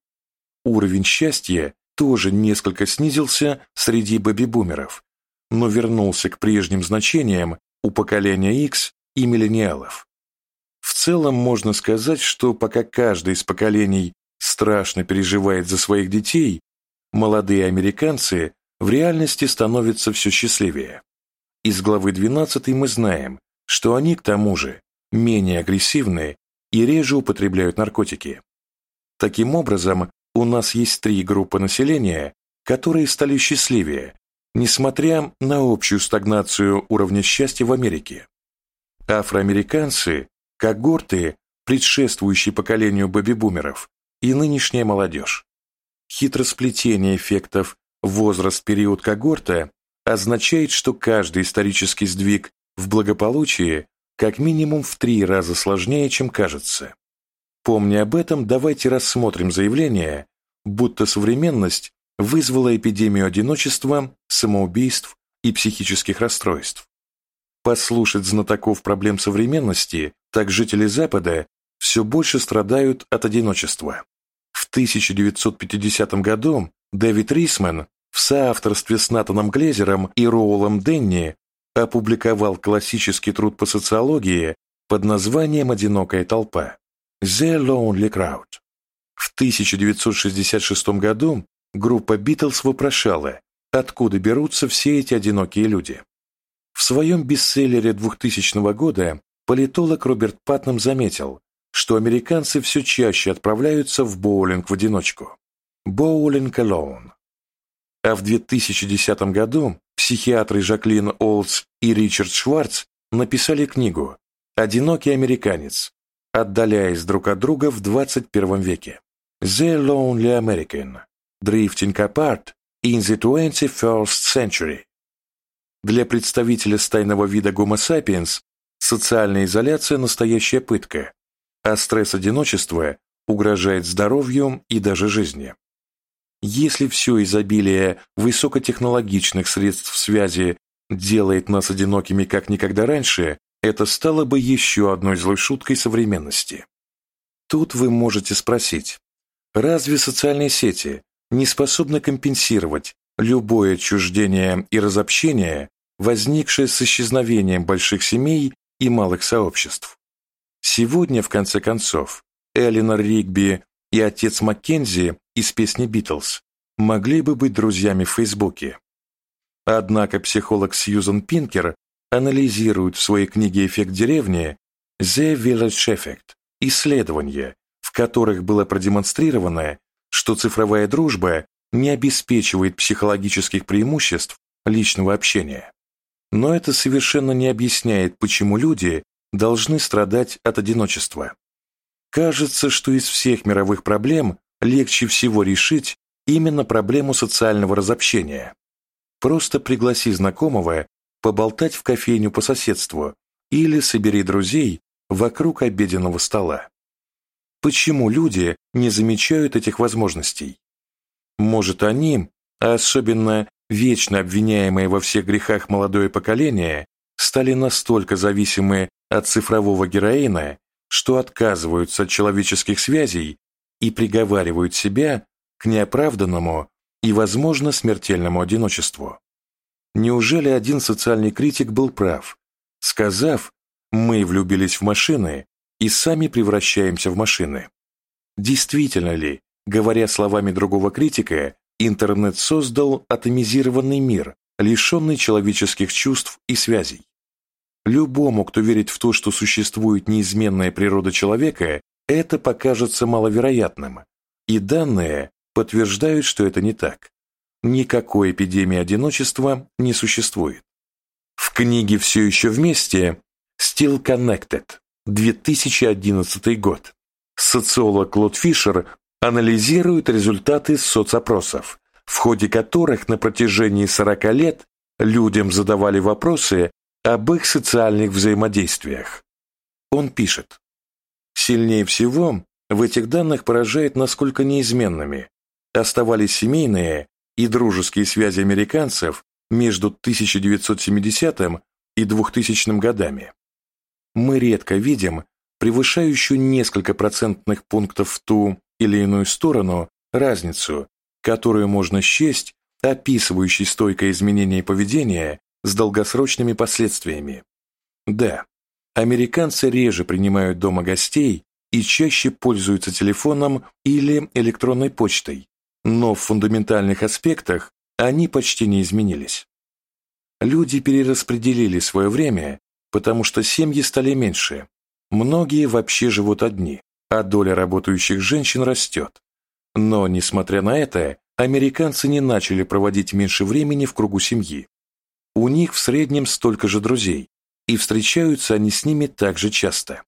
Уровень счастья тоже несколько снизился среди бэби-бумеров, но вернулся к прежним значениям у поколения X и миллениалов. В целом можно сказать, что пока каждый из поколений страшно переживает за своих детей, молодые американцы в реальности становятся все счастливее. Из главы 12 мы знаем, что они, к тому же, менее агрессивны и реже употребляют наркотики. Таким образом, у нас есть три группы населения, которые стали счастливее, несмотря на общую стагнацию уровня счастья в Америке. Афроамериканцы – когорты, предшествующие поколению бэби-бумеров, и нынешняя молодежь. Хитросплетение эффектов возраст-период когорта означает, что каждый исторический сдвиг в благополучии как минимум в три раза сложнее, чем кажется. Помня об этом, давайте рассмотрим заявление, будто современность вызвала эпидемию одиночества, самоубийств и психических расстройств. Послушать знатоков проблем современности, так жители Запада все больше страдают от одиночества. В 1950 году Дэвид Рисман в соавторстве с Натаном Глезером и Роулом Денни опубликовал классический труд по социологии под названием «Одинокая толпа» «The Lonely Crowd». В 1966 году группа Битлз вопрошала, откуда берутся все эти одинокие люди. В своем бестселлере 2000 года политолог Роберт Патнам заметил, что американцы все чаще отправляются в боулинг в одиночку. Bowling alone. А в 2010 году психиатры Жаклин Олдс и Ричард Шварц написали книгу «Одинокий американец», отдаляясь друг от друга в 21 веке. The Lonely American – Drifting Apart in the 21st Century. Для представителя стайного вида Homo sapiens социальная изоляция – настоящая пытка, а стресс одиночества угрожает здоровью и даже жизни. Если все изобилие высокотехнологичных средств связи делает нас одинокими как никогда раньше, это стало бы еще одной злой шуткой современности. Тут вы можете спросить, разве социальные сети не способны компенсировать любое отчуждение и разобщение, возникшее с исчезновением больших семей и малых сообществ? Сегодня, в конце концов, Элинор Ригби и отец Маккензи из песни «Битлз» могли бы быть друзьями в Фейсбуке. Однако психолог Сьюзан Пинкер анализирует в своей книге «Эффект деревни» «The Village Effect» исследования, в которых было продемонстрировано, что цифровая дружба не обеспечивает психологических преимуществ личного общения. Но это совершенно не объясняет, почему люди должны страдать от одиночества. Кажется, что из всех мировых проблем легче всего решить именно проблему социального разобщения. Просто пригласи знакомого поболтать в кофейню по соседству или собери друзей вокруг обеденного стола. Почему люди не замечают этих возможностей? Может, они, а особенно вечно обвиняемые во всех грехах молодое поколение, стали настолько зависимы от цифрового героина, что отказываются от человеческих связей и приговаривают себя к неоправданному и, возможно, смертельному одиночеству. Неужели один социальный критик был прав, сказав, мы влюбились в машины и сами превращаемся в машины? Действительно ли, говоря словами другого критика, интернет создал атомизированный мир, лишенный человеческих чувств и связей? Любому, кто верит в то, что существует неизменная природа человека, это покажется маловероятным, и данные подтверждают, что это не так. Никакой эпидемии одиночества не существует. В книге «Все еще вместе» Still Connected, 2011 год, социолог Клод Фишер анализирует результаты соцопросов, в ходе которых на протяжении 40 лет людям задавали вопросы об их социальных взаимодействиях. Он пишет, «Сильнее всего в этих данных поражает, насколько неизменными оставались семейные и дружеские связи американцев между 1970 и 2000 годами. Мы редко видим превышающую несколько процентных пунктов в ту или иную сторону разницу, которую можно счесть описывающей стойкое изменение поведения с долгосрочными последствиями. Да, американцы реже принимают дома гостей и чаще пользуются телефоном или электронной почтой, но в фундаментальных аспектах они почти не изменились. Люди перераспределили свое время, потому что семьи стали меньше. Многие вообще живут одни, а доля работающих женщин растет. Но, несмотря на это, американцы не начали проводить меньше времени в кругу семьи. У них в среднем столько же друзей, и встречаются они с ними так же часто.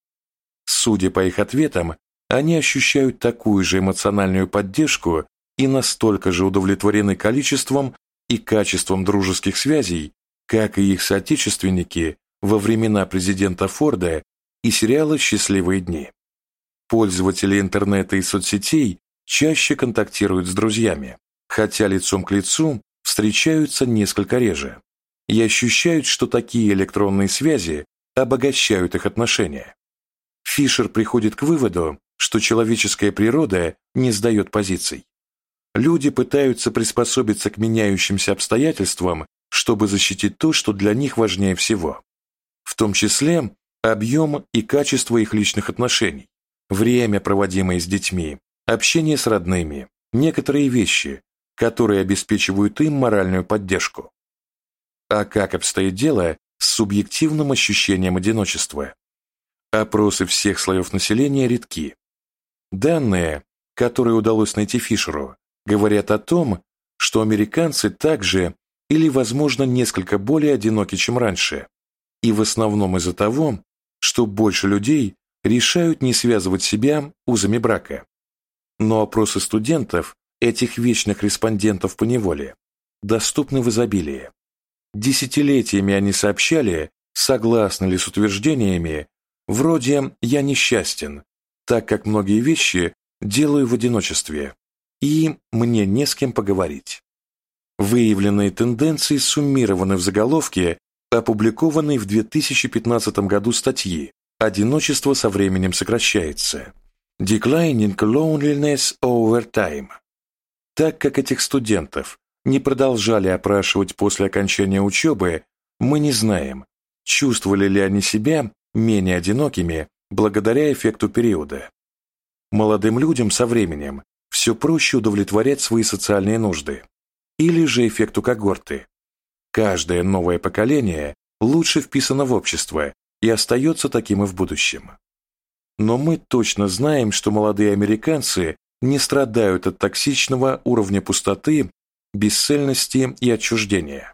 Судя по их ответам, они ощущают такую же эмоциональную поддержку и настолько же удовлетворены количеством и качеством дружеских связей, как и их соотечественники во времена президента Форда и сериала «Счастливые дни». Пользователи интернета и соцсетей чаще контактируют с друзьями, хотя лицом к лицу встречаются несколько реже и ощущают, что такие электронные связи обогащают их отношения. Фишер приходит к выводу, что человеческая природа не сдает позиций. Люди пытаются приспособиться к меняющимся обстоятельствам, чтобы защитить то, что для них важнее всего. В том числе объем и качество их личных отношений, время, проводимое с детьми, общение с родными, некоторые вещи, которые обеспечивают им моральную поддержку. А как обстоит дело с субъективным ощущением одиночества? Опросы всех слоев населения редки. Данные, которые удалось найти Фишеру, говорят о том, что американцы также или, возможно, несколько более одиноки, чем раньше, и в основном из-за того, что больше людей решают не связывать себя узами брака. Но опросы студентов, этих вечных респондентов по неволе, доступны в изобилии. Десятилетиями они сообщали, согласны ли с утверждениями, вроде «я несчастен», так как многие вещи делаю в одиночестве, и мне не с кем поговорить. Выявленные тенденции суммированы в заголовке, опубликованной в 2015 году статьи «Одиночество со временем сокращается» Declining Loneliness Over Time. Так как этих студентов не продолжали опрашивать после окончания учебы, мы не знаем, чувствовали ли они себя менее одинокими благодаря эффекту периода. Молодым людям со временем все проще удовлетворять свои социальные нужды. Или же эффекту когорты. Каждое новое поколение лучше вписано в общество и остается таким и в будущем. Но мы точно знаем, что молодые американцы не страдают от токсичного уровня пустоты бесцельности и отчуждения.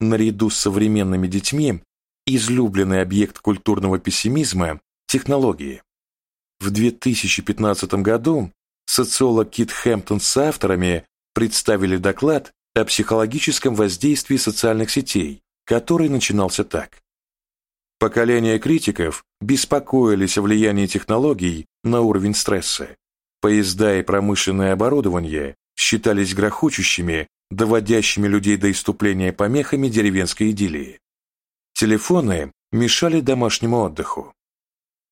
наряду с современными детьми излюбленный объект культурного пессимизма – технологии. В 2015 году социолог Кит Хэмптон с авторами представили доклад о психологическом воздействии социальных сетей, который начинался так. Поколения критиков беспокоились о влиянии технологий на уровень стресса. Поезда и промышленное оборудование считались грохочущими, доводящими людей до иступления помехами деревенской идиллии. Телефоны мешали домашнему отдыху.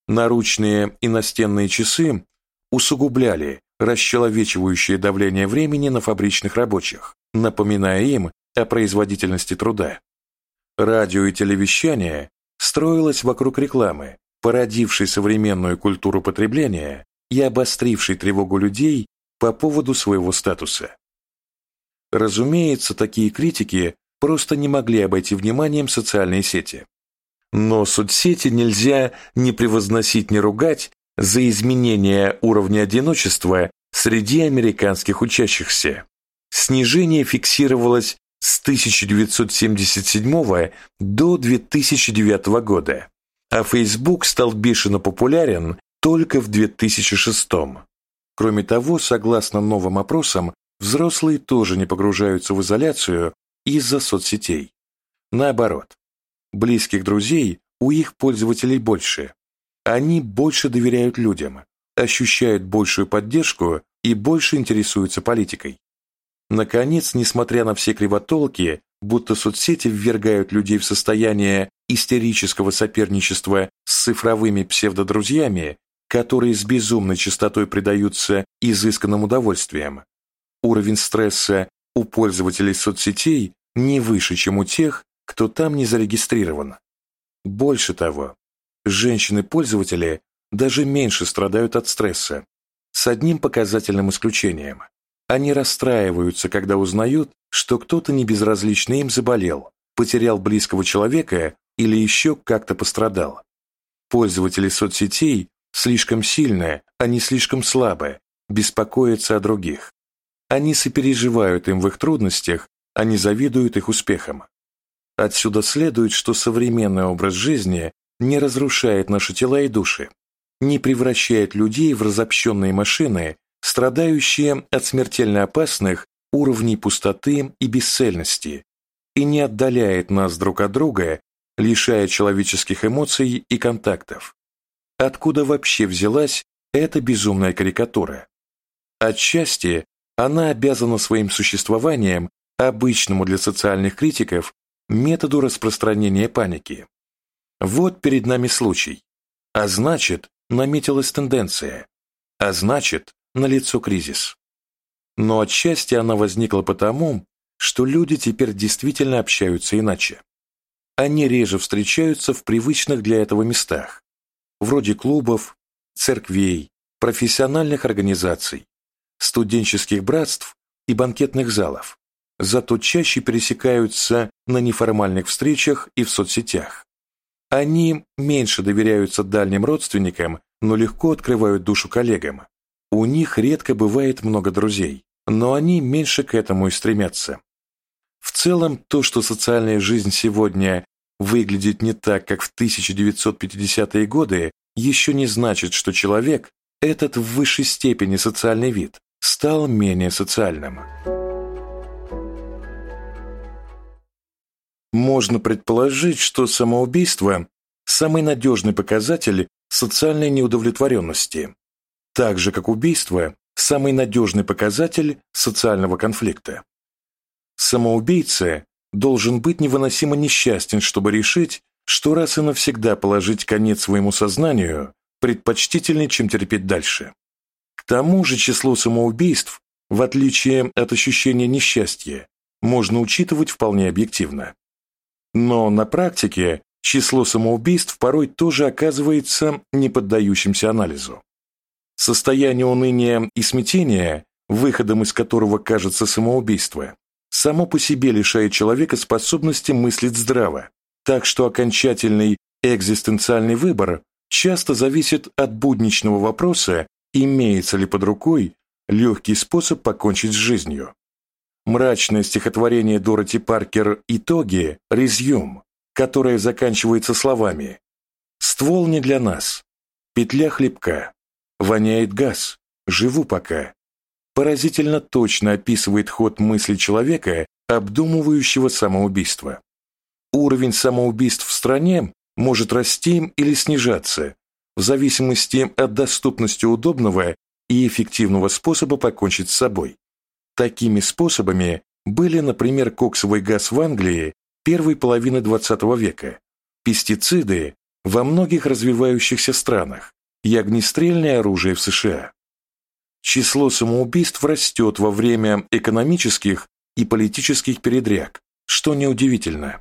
Наручные и настенные часы усугубляли расчеловечивающее давление времени на фабричных рабочих, напоминая им о производительности труда. Радио и телевещание строилась вокруг рекламы, породившей современную культуру потребления и обострившей тревогу людей по поводу своего статуса. Разумеется, такие критики просто не могли обойти вниманием социальные сети. Но соцсети нельзя ни превозносить, ни ругать за изменение уровня одиночества среди американских учащихся. Снижение фиксировалось с 1977 до 2009 года, а Facebook стал бешено популярен только в 2006. Кроме того, согласно новым опросам, взрослые тоже не погружаются в изоляцию из-за соцсетей. Наоборот, близких друзей у их пользователей больше. Они больше доверяют людям, ощущают большую поддержку и больше интересуются политикой. Наконец, несмотря на все кривотолки, будто соцсети ввергают людей в состояние истерического соперничества с цифровыми псевдодрузьями, которые с безумной частотой предаются изысканным удовольствиям, уровень стресса у пользователей соцсетей не выше, чем у тех, кто там не зарегистрирован. Больше того, женщины-пользователи даже меньше страдают от стресса, с одним показательным исключением. Они расстраиваются, когда узнают, что кто-то небезразличный им заболел, потерял близкого человека или еще как-то пострадал. Пользователи соцсетей слишком сильные, а не слишком слабые, беспокоятся о других. Они сопереживают им в их трудностях, а не завидуют их успехам. Отсюда следует, что современный образ жизни не разрушает наши тела и души, не превращает людей в разобщенные машины, страдающие от смертельно опасных уровней пустоты и бесцельности, и не отдаляет нас друг от друга, лишая человеческих эмоций и контактов. Откуда вообще взялась эта безумная карикатура? Отчасти она обязана своим существованием обычному для социальных критиков методу распространения паники. Вот перед нами случай. А значит, наметилась тенденция. А значит, налицо кризис. Но отчасти она возникла потому, что люди теперь действительно общаются иначе. Они реже встречаются в привычных для этого местах, вроде клубов, церквей, профессиональных организаций, студенческих братств и банкетных залов, зато чаще пересекаются на неформальных встречах и в соцсетях. Они меньше доверяются дальним родственникам, но легко открывают душу коллегам, у них редко бывает много друзей, но они меньше к этому и стремятся. В целом, то, что социальная жизнь сегодня выглядит не так, как в 1950-е годы, еще не значит, что человек, этот в высшей степени социальный вид, стал менее социальным. Можно предположить, что самоубийство – самый надежный показатель социальной неудовлетворенности, так же как убийство – самый надежный показатель социального конфликта. Самоубийца должен быть невыносимо несчастен, чтобы решить, что раз и навсегда положить конец своему сознанию предпочтительнее, чем терпеть дальше. К тому же число самоубийств, в отличие от ощущения несчастья, можно учитывать вполне объективно. Но на практике число самоубийств порой тоже оказывается не поддающимся анализу. Состояние уныния и смятения, выходом из которого кажется самоубийство, само по себе лишает человека способности мыслить здраво, так что окончательный экзистенциальный выбор часто зависит от будничного вопроса, имеется ли под рукой легкий способ покончить с жизнью. мрачное стихотворение Дороти Паркер «Итоги» «Резюм», которое заканчивается словами «Ствол не для нас, петля хлебка, воняет газ, живу пока». Поразительно точно описывает ход мысли человека, обдумывающего самоубийство. Уровень самоубийств в стране может расти или снижаться в зависимости от доступности удобного и эффективного способа покончить с собой. Такими способами были, например, коксовый газ в Англии первой половины XX века, пестициды во многих развивающихся странах и огнестрельное оружие в США. Число самоубийств растет во время экономических и политических передряг, что неудивительно.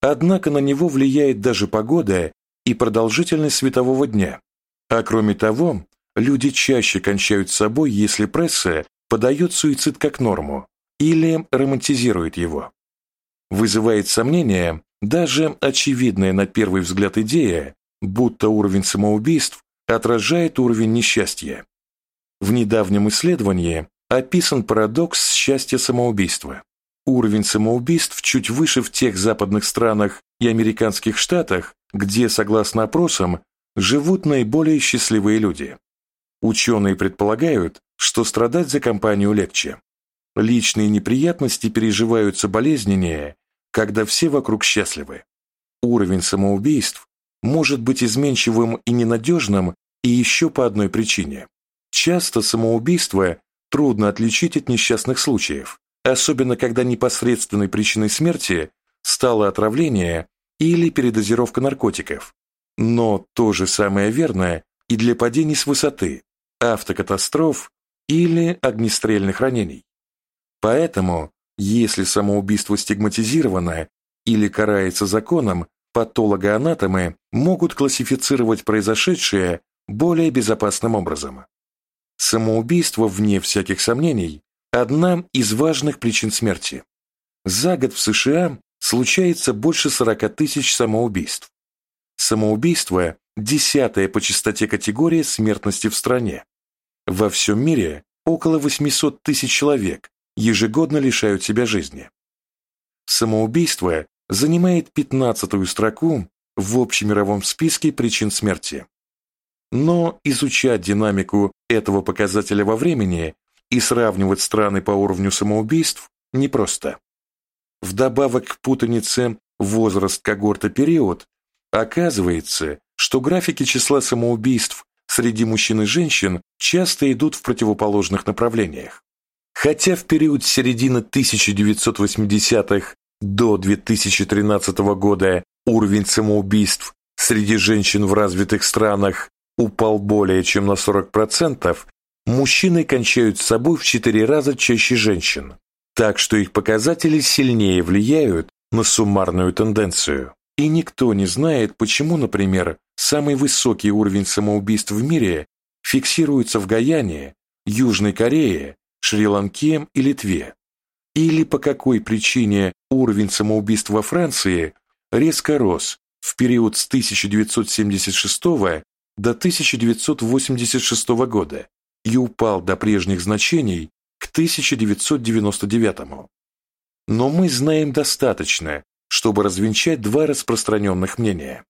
Однако на него влияет даже погода и продолжительность светового дня. А кроме того, люди чаще кончают с собой, если пресса подает суицид как норму или романтизирует его. Вызывает сомнение даже очевидная на первый взгляд идея, будто уровень самоубийств отражает уровень несчастья. В недавнем исследовании описан парадокс счастья самоубийства. Уровень самоубийств чуть выше в тех западных странах и американских штатах, где, согласно опросам, живут наиболее счастливые люди. Ученые предполагают, что страдать за компанию легче. Личные неприятности переживаются болезненнее, когда все вокруг счастливы. Уровень самоубийств может быть изменчивым и ненадежным и еще по одной причине. Часто самоубийство трудно отличить от несчастных случаев, особенно когда непосредственной причиной смерти стало отравление или передозировка наркотиков. Но то же самое верно и для падений с высоты, автокатастроф или огнестрельных ранений. Поэтому, если самоубийство стигматизировано или карается законом, патологоанатомы могут классифицировать произошедшее более безопасным образом. Самоубийство, вне всяких сомнений, одна из важных причин смерти. За год в США случается больше 40 тысяч самоубийств. Самоубийство – десятая по частоте категория смертности в стране. Во всем мире около 800 тысяч человек ежегодно лишают себя жизни. Самоубийство занимает 15-ю строку в общемировом списке причин смерти. Но изучать динамику этого показателя во времени и сравнивать страны по уровню самоубийств непросто. Вдобавок к путанице возраст когорта период, оказывается, что графики числа самоубийств среди мужчин и женщин часто идут в противоположных направлениях. Хотя в период с середины 1980-х до 2013 года уровень самоубийств среди женщин в развитых странах упал более чем на 40%, мужчины кончают с собой в 4 раза чаще женщин, так что их показатели сильнее влияют на суммарную тенденцию. И никто не знает, почему, например, самый высокий уровень самоубийств в мире фиксируется в Гаяне, Южной Корее, Шри-Ланке и Литве, или по какой причине уровень самоубийств во Франции резко рос в период с 1976 до 1986 года и упал до прежних значений к 1999. Но мы знаем достаточно, чтобы развенчать два распространенных мнения.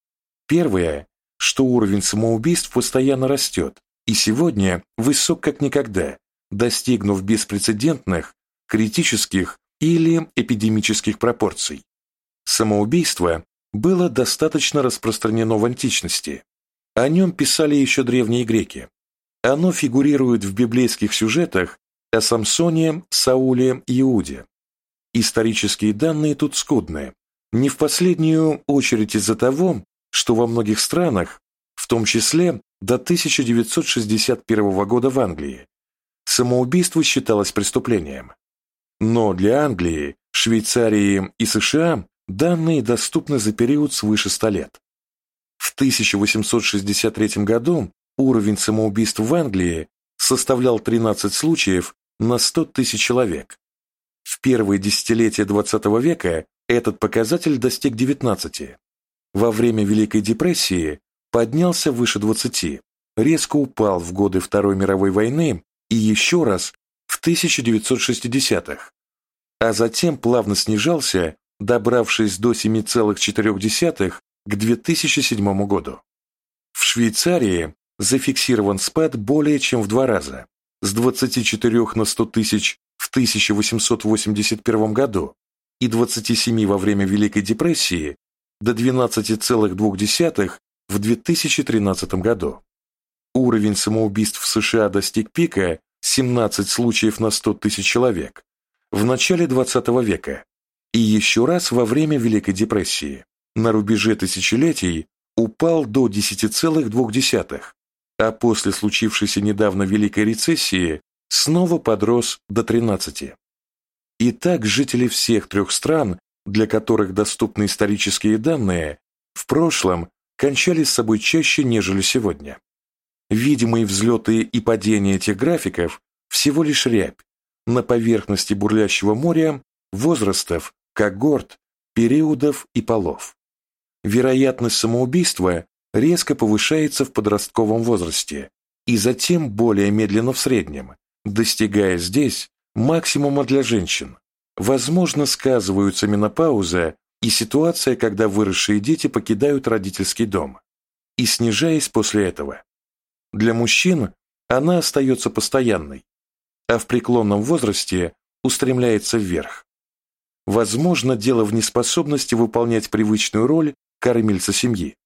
Первое, что уровень самоубийств постоянно растет и сегодня высок как никогда, достигнув беспрецедентных, критических или эпидемических пропорций. Самоубийство было достаточно распространено в античности. О нем писали еще древние греки. Оно фигурирует в библейских сюжетах о Самсоне, Сауле Иуде. Исторические данные тут скудные, не в последнюю очередь из-за того, что во многих странах, в том числе до 1961 года в Англии, самоубийство считалось преступлением. Но для Англии, Швейцарии и США данные доступны за период свыше 100 лет. В 1863 году Уровень самоубийств в Англии составлял 13 случаев на 100 тысяч человек. В первые десятилетия XX века этот показатель достиг 19. Во время Великой депрессии поднялся выше 20, резко упал в годы Второй мировой войны и еще раз в 1960-х, а затем плавно снижался, добравшись до 7,4 к 2007 году. В Швейцарии зафиксирован спад более чем в два раза, с 24 на 100 тысяч в 1881 году и 27 во время Великой депрессии до 12,2 в 2013 году. Уровень самоубийств в США достиг пика 17 случаев на 100 тысяч человек в начале 20 века и еще раз во время Великой депрессии. На рубеже тысячелетий упал до 10,2, а после случившейся недавно Великой рецессии снова подрос до 13. Итак, жители всех трех стран, для которых доступны исторические данные, в прошлом кончали с собой чаще, нежели сегодня. Видимые взлеты и падения этих графиков всего лишь рябь на поверхности бурлящего моря возрастов, когорт, периодов и полов. Вероятность самоубийства резко повышается в подростковом возрасте и затем более медленно в среднем, достигая здесь максимума для женщин. Возможно, сказываются менопауза и ситуация, когда выросшие дети покидают родительский дом, и снижаясь после этого. Для мужчин она остается постоянной, а в преклонном возрасте устремляется вверх. Возможно, дело в неспособности выполнять привычную роль кормильца семьи.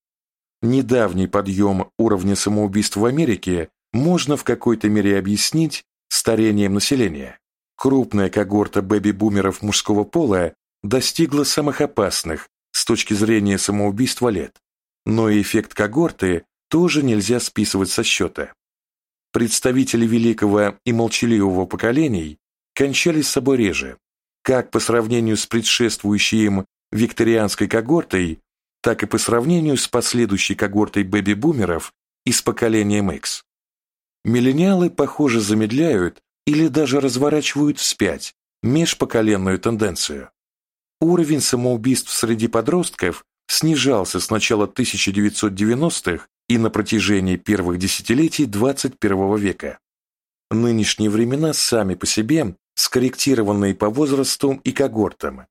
Недавний подъем уровня самоубийств в Америке можно в какой-то мере объяснить старением населения. Крупная когорта бэби-бумеров мужского пола достигла самых опасных с точки зрения самоубийства лет, но эффект когорты тоже нельзя списывать со счета. Представители великого и молчаливого поколений кончались с собой реже, как по сравнению с предшествующей им викторианской когортой, так и по сравнению с последующей когортой бэби-бумеров из поколения X. Миллениалы, похоже, замедляют или даже разворачивают вспять межпоколенную тенденцию. Уровень самоубийств среди подростков снижался с начала 1990-х и на протяжении первых десятилетий 21 века. Нынешние времена сами по себе, скорректированные по возрасту и когортам,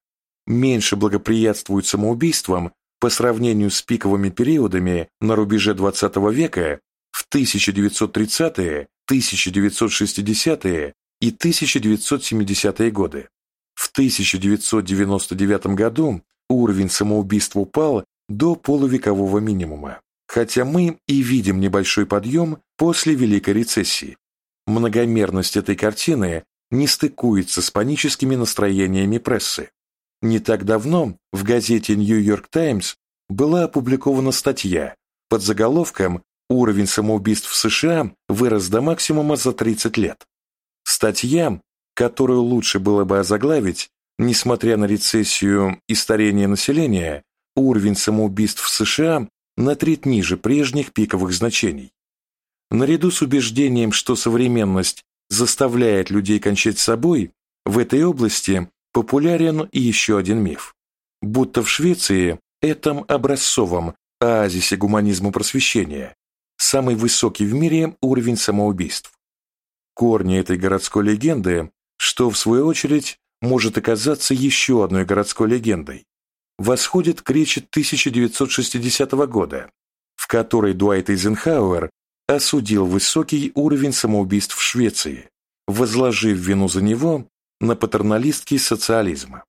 меньше благоприятствуют самоубийствам по сравнению с пиковыми периодами на рубеже 20 века в 1930-е, 1960-е и 1970-е годы. В 1999 году уровень самоубийств упал до полувекового минимума, хотя мы и видим небольшой подъем после Великой рецессии. Многомерность этой картины не стыкуется с паническими настроениями прессы. Не так давно в газете New York Times была опубликована статья под заголовком «Уровень самоубийств в США вырос до максимума за 30 лет». Статья, которую лучше было бы озаглавить, несмотря на рецессию и старение населения, уровень самоубийств в США на треть ниже прежних пиковых значений. Наряду с убеждением, что современность заставляет людей кончать собой, в этой области популярен и еще один миф. Будто в Швеции, этом образцовом оазисе гуманизма просвещения, самый высокий в мире уровень самоубийств. Корни этой городской легенды, что в свою очередь может оказаться еще одной городской легендой, восходит к речи 1960 года, в которой Дуайт Эйзенхауэр осудил высокий уровень самоубийств в Швеции, возложив вину за него на патерналистский социализм.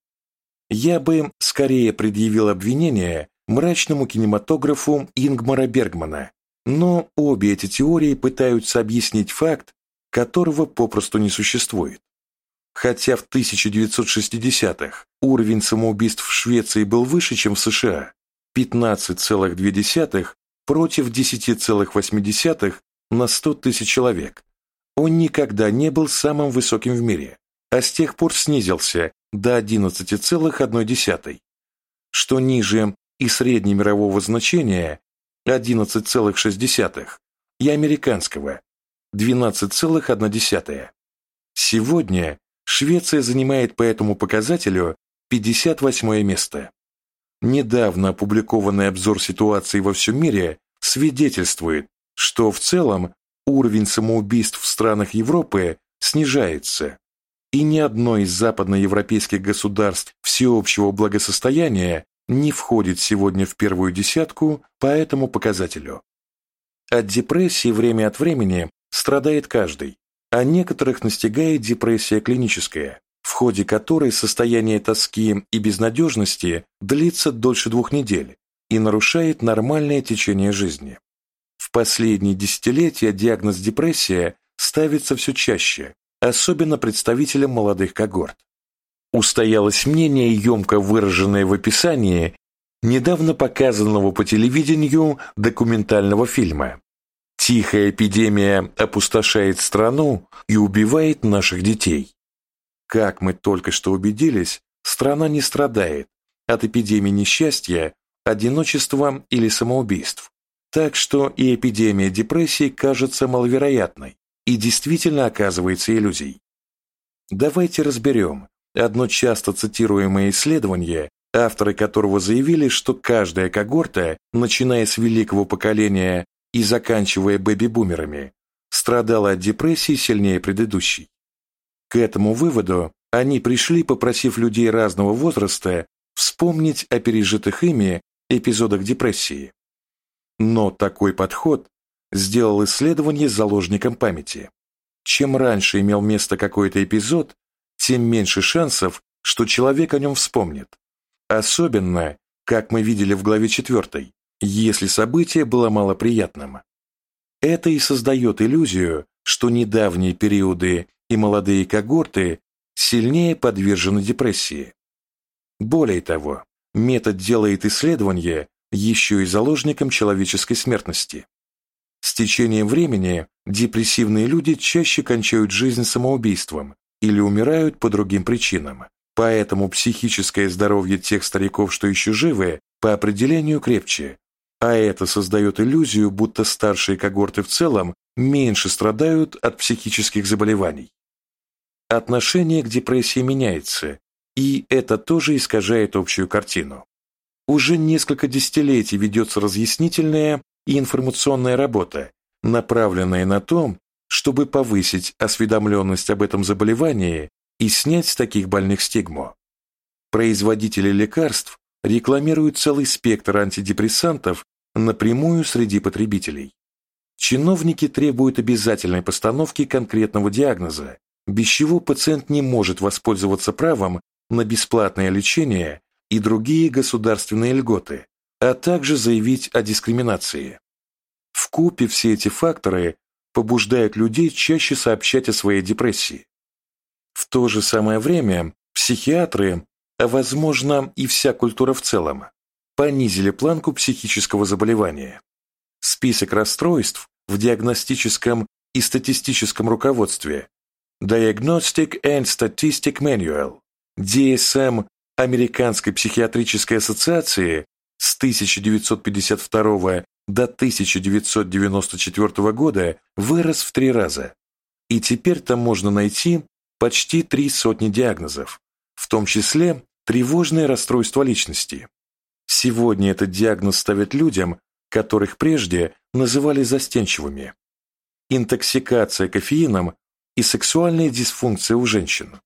Я бы скорее предъявил обвинение мрачному кинематографу Ингмара Бергмана, но обе эти теории пытаются объяснить факт, которого попросту не существует. Хотя в 1960-х уровень самоубийств в Швеции был выше, чем в США, 15,2 против 10,8 на 100 тысяч человек, он никогда не был самым высоким в мире а с тех пор снизился до 11,1, что ниже и среднемирового значения 11,6 и американского 12,1. Сегодня Швеция занимает по этому показателю 58 место. Недавно опубликованный обзор ситуации во всем мире свидетельствует, что в целом уровень самоубийств в странах Европы снижается и ни одно из западноевропейских государств всеобщего благосостояния не входит сегодня в первую десятку по этому показателю. От депрессии время от времени страдает каждый, а некоторых настигает депрессия клиническая, в ходе которой состояние тоски и безнадежности длится дольше двух недель и нарушает нормальное течение жизни. В последние десятилетия диагноз депрессия ставится все чаще, особенно представителям молодых когорт. Устоялось мнение, емко выраженное в описании недавно показанного по телевидению документального фильма. Тихая эпидемия опустошает страну и убивает наших детей. Как мы только что убедились, страна не страдает от эпидемии несчастья, одиночества или самоубийств. Так что и эпидемия депрессии кажется маловероятной и действительно оказывается иллюзией. Давайте разберем одно часто цитируемое исследование, авторы которого заявили, что каждая когорта, начиная с великого поколения и заканчивая бэби-бумерами, страдала от депрессии сильнее предыдущей. К этому выводу они пришли, попросив людей разного возраста вспомнить о пережитых ими эпизодах депрессии. Но такой подход сделал исследование заложником памяти. Чем раньше имел место какой-то эпизод, тем меньше шансов, что человек о нем вспомнит. Особенно, как мы видели в главе 4, если событие было малоприятным. Это и создает иллюзию, что недавние периоды и молодые когорты сильнее подвержены депрессии. Более того, метод делает исследование еще и заложником человеческой смертности. С течением времени депрессивные люди чаще кончают жизнь самоубийством или умирают по другим причинам. Поэтому психическое здоровье тех стариков, что еще живы, по определению крепче, а это создает иллюзию, будто старшие когорты в целом меньше страдают от психических заболеваний. Отношение к депрессии меняется, и это тоже искажает общую картину. Уже несколько десятилетий ведется разъяснительная и информационная работа, направленная на то, чтобы повысить осведомленность об этом заболевании и снять с таких больных стигму. Производители лекарств рекламируют целый спектр антидепрессантов напрямую среди потребителей. Чиновники требуют обязательной постановки конкретного диагноза, без чего пациент не может воспользоваться правом на бесплатное лечение и другие государственные льготы, а также заявить о дискриминации. В купе все эти факторы побуждают людей чаще сообщать о своей депрессии. В то же самое время психиатры, а возможно и вся культура в целом, понизили планку психического заболевания. Список расстройств в диагностическом и статистическом руководстве Diagnostic and Statistic Manual DSM Американской психиатрической ассоциации 1952 до 1994 года вырос в три раза, и теперь там можно найти почти три сотни диагнозов, в том числе тревожное расстройство личности. Сегодня этот диагноз ставят людям, которых прежде называли застенчивыми. Интоксикация кофеином и сексуальная дисфункция у женщин.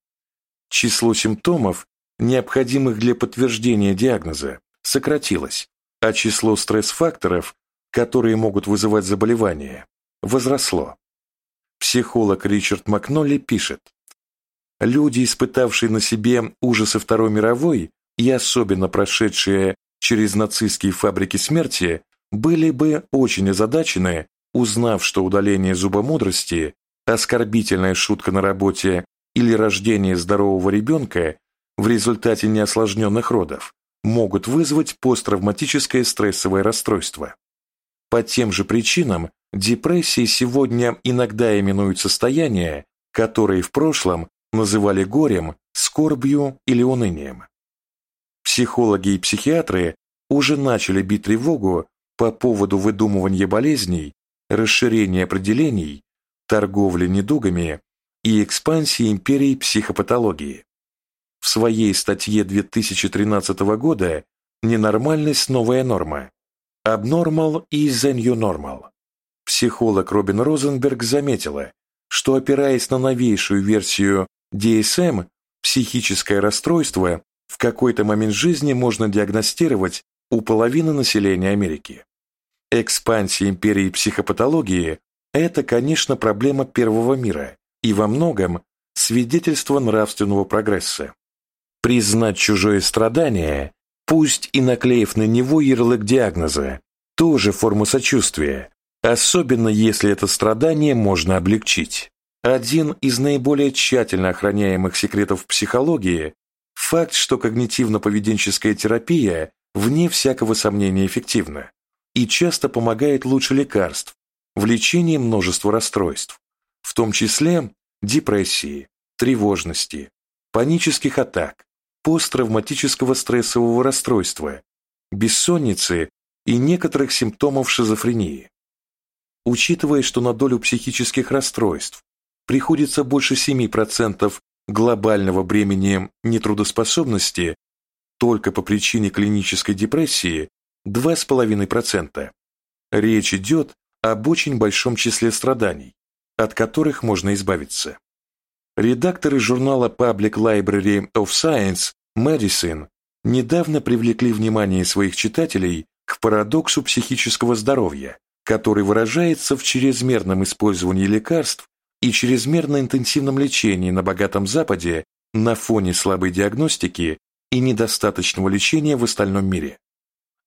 Число симптомов необходимых для подтверждения диагноза, сократилось, а число стресс-факторов, которые могут вызывать заболевание, возросло. Психолог Ричард Макнолли пишет, «Люди, испытавшие на себе ужасы Второй мировой и особенно прошедшие через нацистские фабрики смерти, были бы очень озадачены, узнав, что удаление зуба мудрости, оскорбительная шутка на работе или рождение здорового ребенка в результате неосложненных родов могут вызвать посттравматическое стрессовое расстройство. По тем же причинам депрессии сегодня иногда именуют состояния, которые в прошлом называли горем, скорбью или унынием. Психологи и психиатры уже начали бить тревогу по поводу выдумывания болезней, расширения определений, торговли недугами и экспансии империи психопатологии. В своей статье 2013 года «Ненормальность – новая норма» «Abnormal is the new normal» психолог Робин Розенберг заметила, что опираясь на новейшую версию DSM – психическое расстройство в какой-то момент жизни можно диагностировать у половины населения Америки. Экспансия империи психопатологии – это, конечно, проблема первого мира и во многом свидетельство нравственного прогресса. Признать чужое страдание, пусть и наклеив на него ярлык диагноза, тоже форма сочувствия, особенно если это страдание можно облегчить. Один из наиболее тщательно охраняемых секретов психологии – факт, что когнитивно-поведенческая терапия вне всякого сомнения эффективна и часто помогает лучше лекарств в лечении множества расстройств, в том числе депрессии, тревожности, панических атак, посттравматического стрессового расстройства, бессонницы и некоторых симптомов шизофрении. Учитывая, что на долю психических расстройств приходится больше 7% глобального бремени нетрудоспособности только по причине клинической депрессии 2,5%. Речь идет об очень большом числе страданий, от которых можно избавиться. Редакторы журнала Public Library of Science Medicine недавно привлекли внимание своих читателей к парадоксу психического здоровья, который выражается в чрезмерном использовании лекарств и чрезмерно интенсивном лечении на Богатом Западе на фоне слабой диагностики и недостаточного лечения в остальном мире.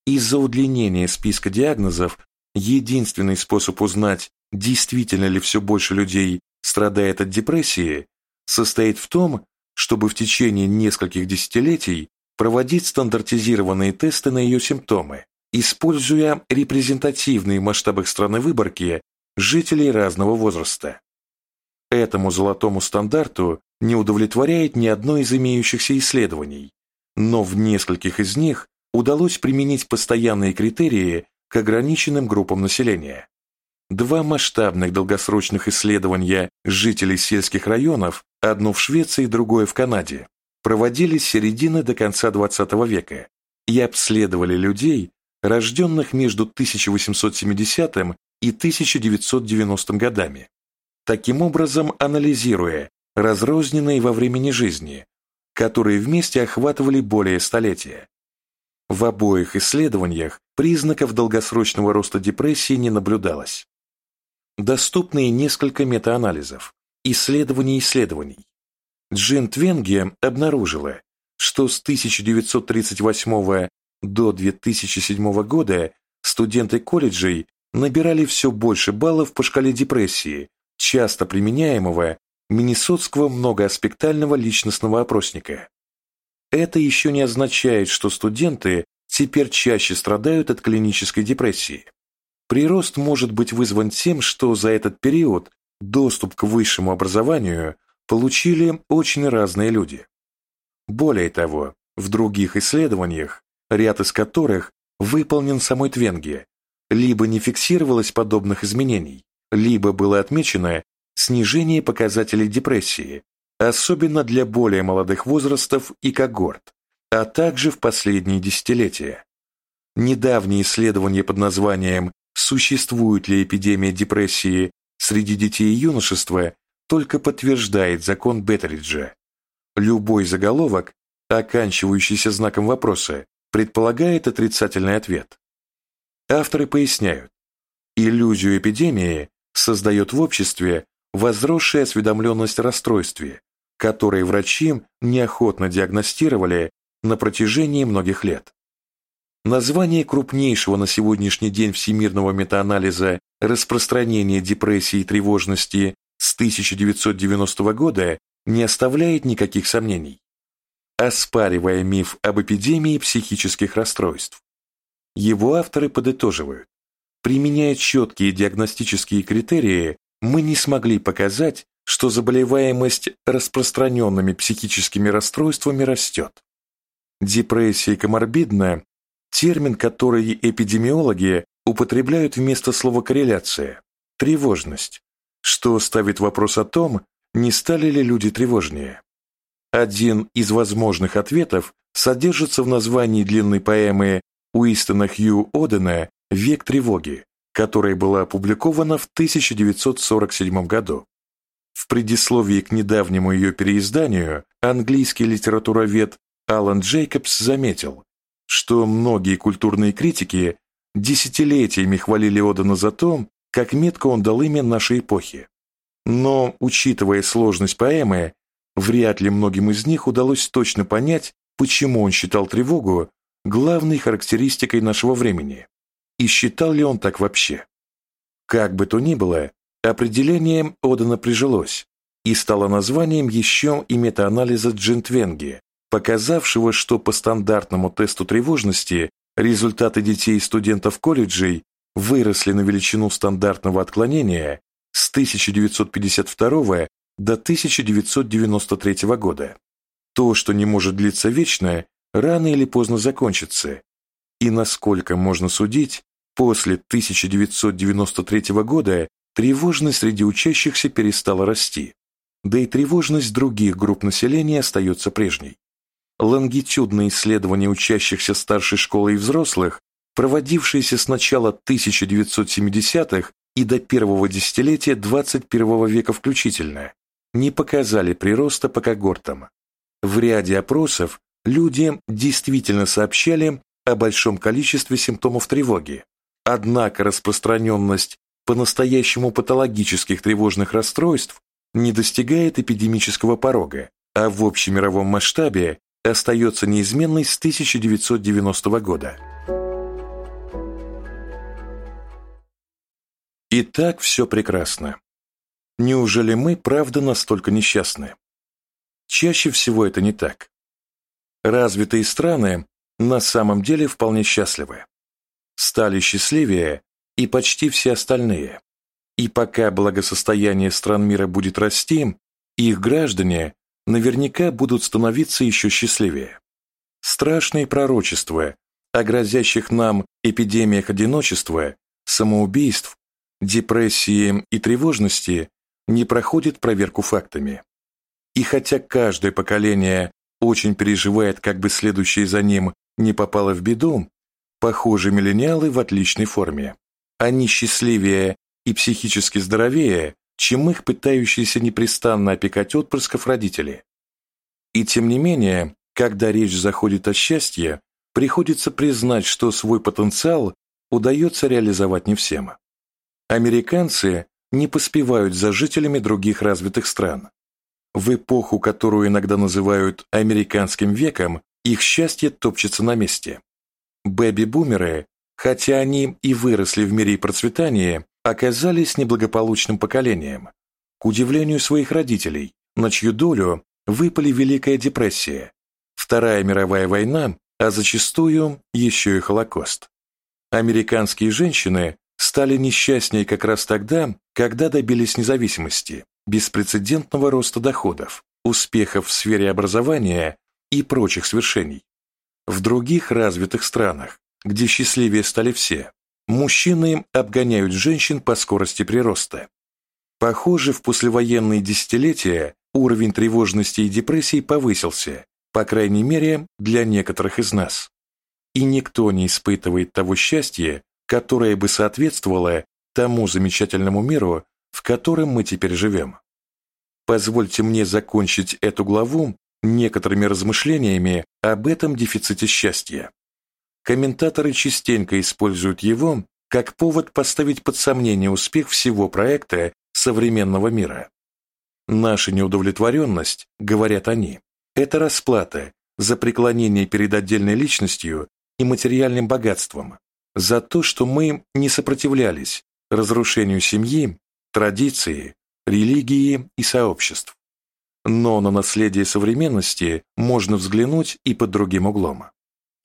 Из-за удлинения списка диагнозов единственный способ узнать, действительно ли все больше людей страдает от депрессии, состоит в том, чтобы в течение нескольких десятилетий проводить стандартизированные тесты на ее симптомы, используя репрезентативные в масштабах страны выборки жителей разного возраста. Этому золотому стандарту не удовлетворяет ни одно из имеющихся исследований, но в нескольких из них удалось применить постоянные критерии к ограниченным группам населения. Два масштабных долгосрочных исследования жителей сельских районов, одно в Швеции, другое в Канаде, проводились с середины до конца XX века и обследовали людей, рожденных между 1870 и 1990 годами, таким образом анализируя разрозненные во времени жизни, которые вместе охватывали более столетия. В обоих исследованиях признаков долгосрочного роста депрессии не наблюдалось. Доступны несколько метаанализов, исследований исследований. Джин Твенге обнаружила, что с 1938 до 2007 года студенты колледжей набирали все больше баллов по шкале депрессии, часто применяемого Миннесотского многоаспектального личностного опросника. Это еще не означает, что студенты теперь чаще страдают от клинической депрессии. Прирост может быть вызван тем, что за этот период доступ к высшему образованию получили очень разные люди. Более того, в других исследованиях, ряд из которых выполнен самой Твенге, либо не фиксировалось подобных изменений, либо было отмечено снижение показателей депрессии, особенно для более молодых возрастов и когорт, а также в последние десятилетия. Недавнее исследование под названием «Существует ли эпидемия депрессии среди детей и юношества» только подтверждает закон Беттериджа. Любой заголовок, оканчивающийся знаком вопроса, предполагает отрицательный ответ. Авторы поясняют, иллюзию эпидемии создает в обществе возросшая осведомленность о расстройстве, которые врачи неохотно диагностировали на протяжении многих лет. Название крупнейшего на сегодняшний день всемирного метаанализа распространения депрессии и тревожности с 1990 года не оставляет никаких сомнений, оспаривая миф об эпидемии психических расстройств. Его авторы подытоживают, применяя четкие диагностические критерии, мы не смогли показать, что заболеваемость распространенными психическими расстройствами растет. Депрессия коморбидная – термин, который эпидемиологи употребляют вместо слова «корреляция» – тревожность, что ставит вопрос о том, не стали ли люди тревожнее. Один из возможных ответов содержится в названии длинной поэмы Уистона Хью Одена «Век тревоги», которая была опубликована в 1947 году. В предисловии к недавнему ее переизданию английский литературовед Алан Джейкобс заметил, что многие культурные критики десятилетиями хвалили Одена за то, как метко он дал имя нашей эпохи. Но, учитывая сложность поэмы, вряд ли многим из них удалось точно понять, почему он считал тревогу главной характеристикой нашего времени, и считал ли он так вообще. Как бы то ни было, определением Одена прижилось и стало названием еще и метаанализа Джентвенги, показавшего, что по стандартному тесту тревожности результаты детей и студентов колледжей выросли на величину стандартного отклонения с 1952 до 1993 года. То, что не может длиться вечно, рано или поздно закончится. И насколько можно судить, после 1993 года тревожность среди учащихся перестала расти, да и тревожность других групп населения остается прежней. Лонгитюдные исследования учащихся старшей школы и взрослых, проводившиеся с начала 1970-х и до первого десятилетия 21 века включительно, не показали прироста по когортам. В ряде опросов люди действительно сообщали о большом количестве симптомов тревоги, однако распространенность по-настоящему патологических тревожных расстройств не достигает эпидемического порога, а в общемировом масштабе остается неизменной с 1990 года. И так все прекрасно. Неужели мы, правда, настолько несчастны? Чаще всего это не так. Развитые страны на самом деле вполне счастливы. Стали счастливее и почти все остальные. И пока благосостояние стран мира будет расти, их граждане наверняка будут становиться еще счастливее. Страшные пророчества о грозящих нам эпидемиях одиночества, самоубийств, депрессии и тревожности не проходят проверку фактами. И хотя каждое поколение очень переживает, как бы следующее за ним не попало в беду, похоже, миллениалы в отличной форме. Они счастливее и психически здоровее, чем их пытающиеся непрестанно опекать отпрысков родители. И тем не менее, когда речь заходит о счастье, приходится признать, что свой потенциал удается реализовать не всем. Американцы не поспевают за жителями других развитых стран. В эпоху, которую иногда называют «американским веком», их счастье топчется на месте. Бэби-бумеры, хотя они и выросли в мире и процветании, оказались неблагополучным поколением. К удивлению своих родителей, на чью долю выпали Великая депрессия, Вторая мировая война, а зачастую еще и Холокост. Американские женщины стали несчастнее как раз тогда, когда добились независимости, беспрецедентного роста доходов, успехов в сфере образования и прочих свершений. В других развитых странах, где счастливее стали все, мужчины обгоняют женщин по скорости прироста. Похоже, в послевоенные десятилетия уровень тревожности и депрессии повысился, по крайней мере, для некоторых из нас. И никто не испытывает того счастья, которое бы соответствовало тому замечательному миру, в котором мы теперь живем. Позвольте мне закончить эту главу некоторыми размышлениями об этом дефиците счастья. Комментаторы частенько используют его как повод поставить под сомнение успех всего проекта современного мира. Наша неудовлетворенность, говорят они, это расплата за преклонение перед отдельной личностью и материальным богатством, за то, что мы не сопротивлялись разрушению семьи, традиции, религии и сообществ. Но на наследие современности можно взглянуть и под другим углом.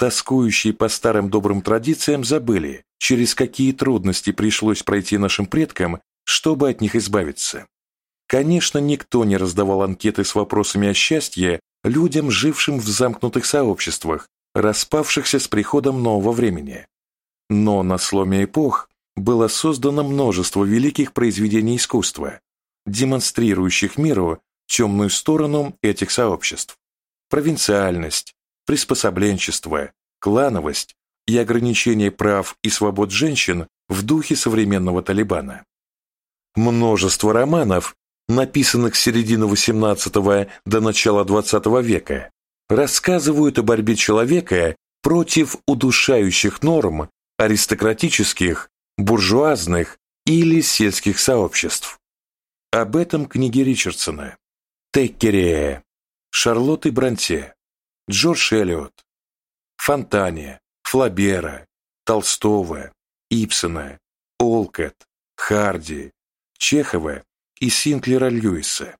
Тоскующие по старым добрым традициям забыли, через какие трудности пришлось пройти нашим предкам, чтобы от них избавиться. Конечно, никто не раздавал анкеты с вопросами о счастье людям, жившим в замкнутых сообществах, распавшихся с приходом нового времени. Но на сломе эпох было создано множество великих произведений искусства, демонстрирующих миру темную сторону этих сообществ. Провинциальность, приспособленчество, клановость и ограничение прав и свобод женщин в духе современного Талибана. Множество романов написанных с середины XVIII до начала XX века, рассказывают о борьбе человека против удушающих норм аристократических, буржуазных или сельских сообществ. Об этом книги Ричардсона, Теккерея, Шарлотты Бронте, Джордж Эллиот, Фонтане, Флабера, Толстого, Ипсона, Олкот, Харди, Чехова и Синклера Льюиса.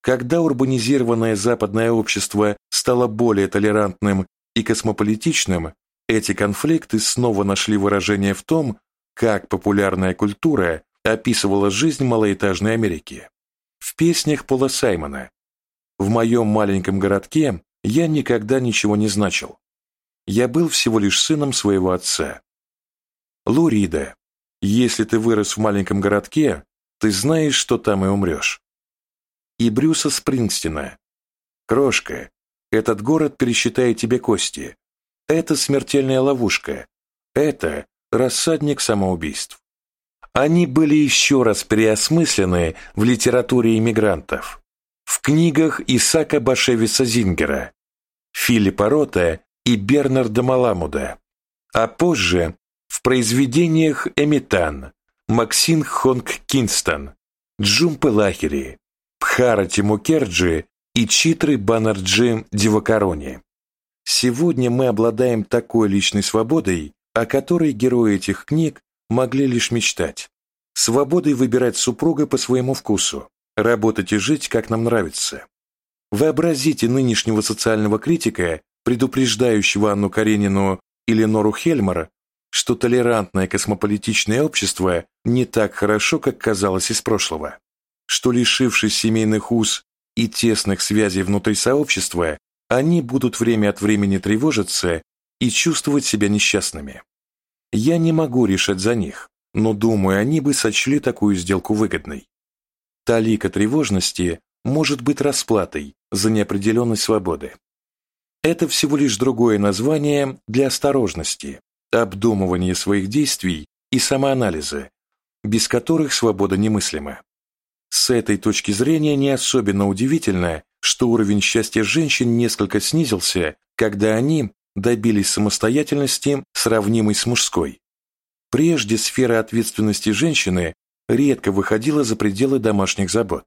Когда урбанизированное западное общество стало более толерантным и космополитичным, эти конфликты снова нашли выражение в том, как популярная культура описывала жизнь малоэтажной Америки. В песнях Пола Саймона «В моем маленьком городке я никогда ничего не значил. Я был всего лишь сыном своего отца». Лурида «Если ты вырос в маленьком городке, ты знаешь, что там и умрешь». И Брюса Спрингстина «Крошка, этот город пересчитает тебе кости. Это смертельная ловушка. Это рассадник самоубийств. Они были еще раз переосмыслены в литературе иммигрантов, в книгах Исака Башевиса Зингера, Филиппа Рота и Бернарда Маламуда, а позже в произведениях Эмитан, Максин Хонг Кинстон, Джумпы Лахери, Пхарати Мукерджи и Читры Банарджи Дивакарони. Сегодня мы обладаем такой личной свободой, о которой герои этих книг могли лишь мечтать. Свободой выбирать супруга по своему вкусу, работать и жить, как нам нравится. Вообразите нынешнего социального критика, предупреждающего Анну Каренину или Нору Хельмер, что толерантное космополитичное общество не так хорошо, как казалось из прошлого, что, лишившись семейных уз и тесных связей внутри сообщества, они будут время от времени тревожиться и чувствовать себя несчастными. Я не могу решать за них, но думаю, они бы сочли такую сделку выгодной. Талика тревожности может быть расплатой за неопределенность свободы. Это всего лишь другое название для осторожности, обдумывания своих действий и самоанализа, без которых свобода немыслима. С этой точки зрения не особенно удивительно, что уровень счастья женщин несколько снизился, когда они добились самостоятельности, сравнимой с мужской. Прежде сфера ответственности женщины редко выходила за пределы домашних забот.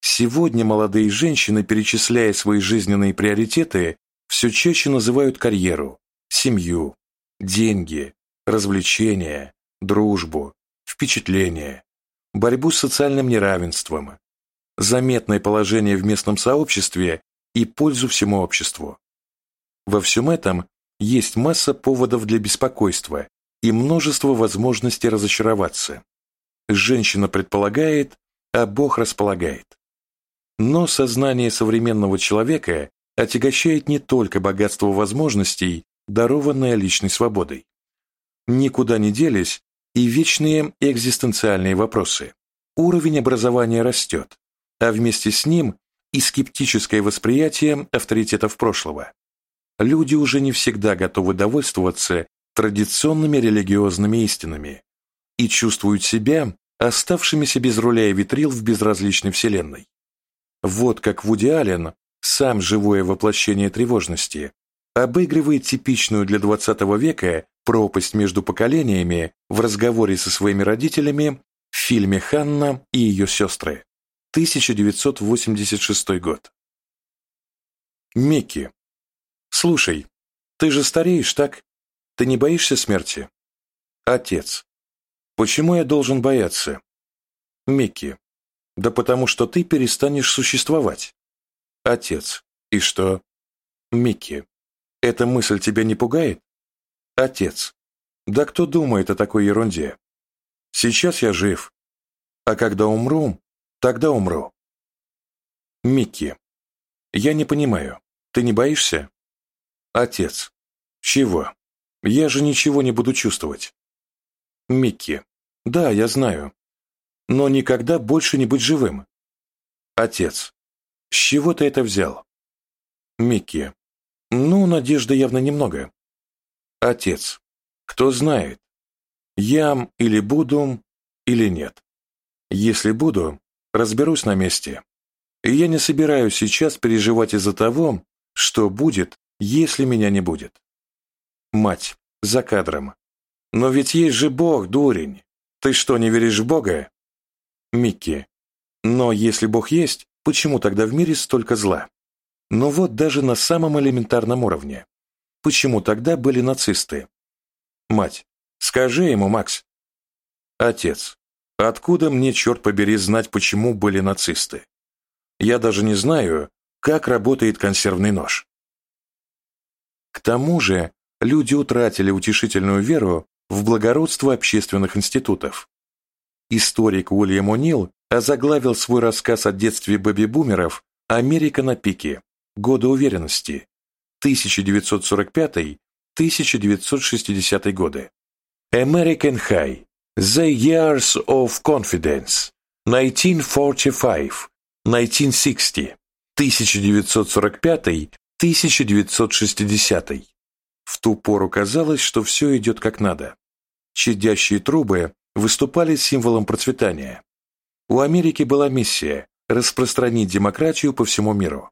Сегодня молодые женщины, перечисляя свои жизненные приоритеты, все чаще называют карьеру, семью, деньги, развлечения, дружбу, впечатления, борьбу с социальным неравенством, заметное положение в местном сообществе и пользу всему обществу. Во всем этом есть масса поводов для беспокойства и множество возможностей разочароваться. Женщина предполагает, а Бог располагает. Но сознание современного человека отягощает не только богатство возможностей, дарованное личной свободой. Никуда не делись и вечные экзистенциальные вопросы. Уровень образования растет, а вместе с ним и скептическое восприятие авторитетов прошлого люди уже не всегда готовы довольствоваться традиционными религиозными истинами и чувствуют себя оставшимися без руля и витрил в безразличной вселенной. Вот как Вуди Аллен, сам живое воплощение тревожности, обыгрывает типичную для XX века пропасть между поколениями в разговоре со своими родителями в фильме «Ханна и ее сестры» 1986 год. Микки, Слушай, ты же стареешь, так? Ты не боишься смерти? Отец. Почему я должен бояться? Микки. Да потому что ты перестанешь существовать. Отец. И что? Микки. Эта мысль тебя не пугает? Отец. Да кто думает о такой ерунде? Сейчас я жив. А когда умру, тогда умру. Микки. Я не понимаю. Ты не боишься? Отец. Чего? Я же ничего не буду чувствовать. Микки. Да, я знаю. Но никогда больше не быть живым. Отец. С чего ты это взял? Микки. Ну, надежды явно немного. Отец. Кто знает. Я или буду, или нет. Если буду, разберусь на месте. И я не собираюсь сейчас переживать из-за того, что будет, если меня не будет. Мать, за кадром. Но ведь есть же Бог, дурень. Ты что, не веришь в Бога? Микки. Но если Бог есть, почему тогда в мире столько зла? Но вот даже на самом элементарном уровне. Почему тогда были нацисты? Мать. Скажи ему, Макс. Отец. Откуда мне, черт побери, знать, почему были нацисты? Я даже не знаю, как работает консервный нож. К тому же, люди утратили утешительную веру в благородство общественных институтов. Историк Уильям О'Нил озаглавил свой рассказ о детстве бэби-бумеров «Америка на пике. Годы уверенности. 1945-1960 годы». American High. The Years of Confidence. 1945. 1960. 1945-1960. В ту пору казалось, что все идет как надо. Чадящие трубы выступали символом процветания. У Америки была миссия – распространить демократию по всему миру.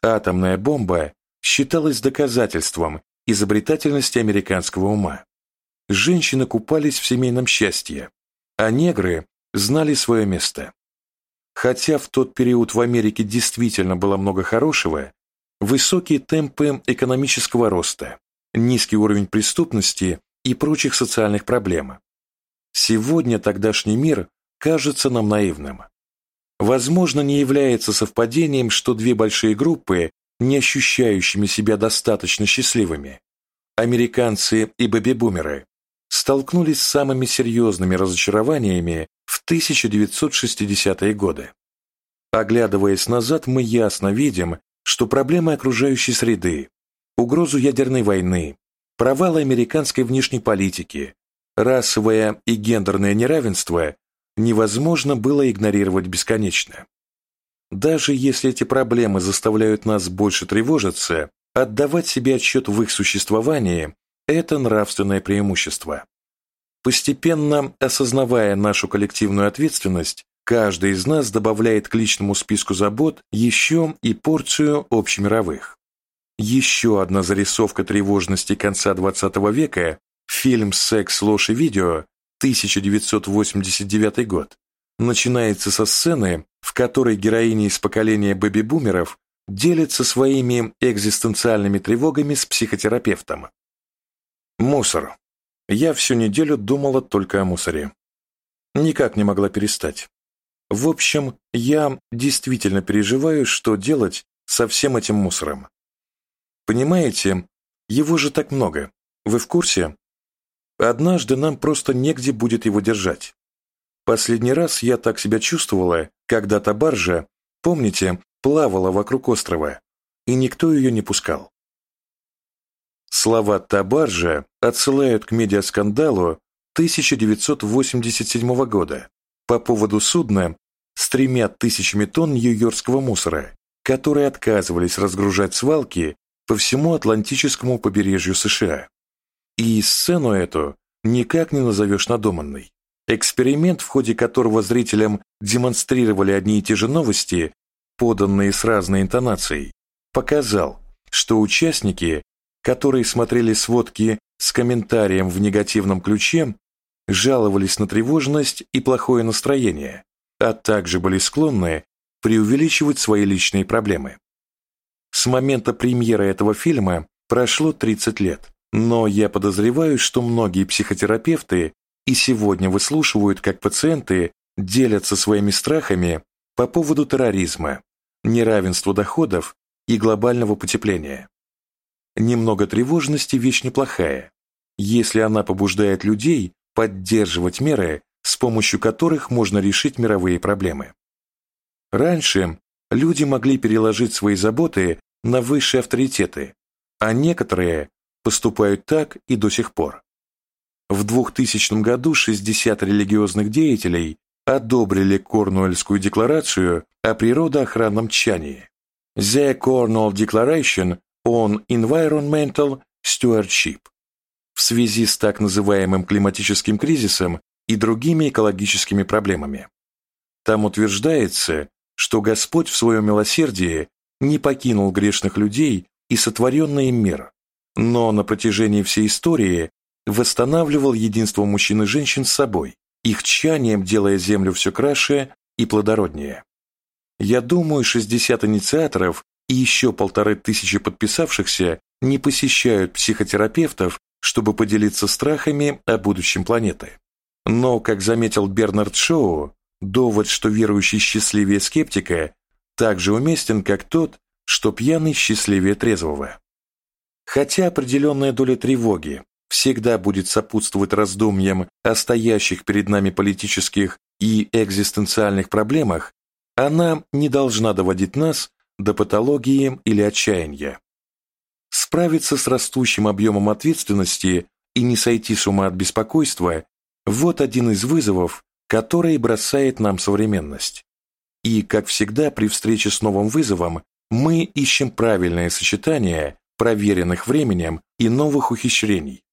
Атомная бомба считалась доказательством изобретательности американского ума. Женщины купались в семейном счастье, а негры знали свое место. Хотя в тот период в Америке действительно было много хорошего, высокие темпы экономического роста, низкий уровень преступности и прочих социальных проблем. Сегодня тогдашний мир кажется нам наивным. Возможно, не является совпадением, что две большие группы, не ощущающими себя достаточно счастливыми, американцы и бэби-бумеры, столкнулись с самыми серьезными разочарованиями в 1960-е годы. Оглядываясь назад, мы ясно видим, что проблемы окружающей среды, угрозу ядерной войны, провалы американской внешней политики, расовое и гендерное неравенство невозможно было игнорировать бесконечно. Даже если эти проблемы заставляют нас больше тревожиться, отдавать себе отчет в их существовании – это нравственное преимущество. Постепенно осознавая нашу коллективную ответственность, каждый из нас добавляет к личному списку забот еще и порцию общемировых. Еще одна зарисовка тревожности конца XX века – фильм «Секс, ложь и видео» 1989 год начинается со сцены, в которой героини из поколения бэби-бумеров делятся своими экзистенциальными тревогами с психотерапевтом. Мусор. Я всю неделю думала только о мусоре. Никак не могла перестать. В общем, я действительно переживаю, что делать со всем этим мусором. Понимаете, его же так много. Вы в курсе? Однажды нам просто негде будет его держать. Последний раз я так себя чувствовала, когда та баржа, помните, плавала вокруг острова, и никто ее не пускал. Слова «табаржа» отсылают к медиаскандалу 1987 года по поводу судна с тремя тысячами тонн нью-йоркского мусора, которые отказывались разгружать свалки по всему Атлантическому побережью США. И сцену эту никак не назовешь надуманной. Эксперимент, в ходе которого зрителям демонстрировали одни и те же новости, поданные с разной интонацией, показал, что участники которые смотрели сводки с комментарием в негативном ключе, жаловались на тревожность и плохое настроение, а также были склонны преувеличивать свои личные проблемы. С момента премьеры этого фильма прошло 30 лет, но я подозреваю, что многие психотерапевты и сегодня выслушивают, как пациенты делятся своими страхами по поводу терроризма, неравенства доходов и глобального потепления. Немного тревожности – вещь неплохая, если она побуждает людей поддерживать меры, с помощью которых можно решить мировые проблемы. Раньше люди могли переложить свои заботы на высшие авторитеты, а некоторые поступают так и до сих пор. В 2000 году 60 религиозных деятелей одобрили Корнуэльскую декларацию о природоохранном тчании. The Cornwall Declaration on Environmental Stewardship в связи с так называемым климатическим кризисом и другими экологическими проблемами. Там утверждается, что Господь в своем милосердии не покинул грешных людей и сотворенный мир, но на протяжении всей истории восстанавливал единство мужчин и женщин с собой, их тщанием делая землю все краше и плодороднее. Я думаю, 60 инициаторов и еще полторы тысячи подписавшихся не посещают психотерапевтов, чтобы поделиться страхами о будущем планеты. Но, как заметил Бернард Шоу, довод, что верующий счастливее скептика, так же уместен, как тот, что пьяный счастливее трезвого. Хотя определенная доля тревоги всегда будет сопутствовать раздумьям о стоящих перед нами политических и экзистенциальных проблемах, она не должна доводить нас до патологии или отчаяния. Справиться с растущим объемом ответственности и не сойти с ума от беспокойства – вот один из вызовов, который бросает нам современность. И, как всегда, при встрече с новым вызовом мы ищем правильное сочетание проверенных временем и новых ухищрений.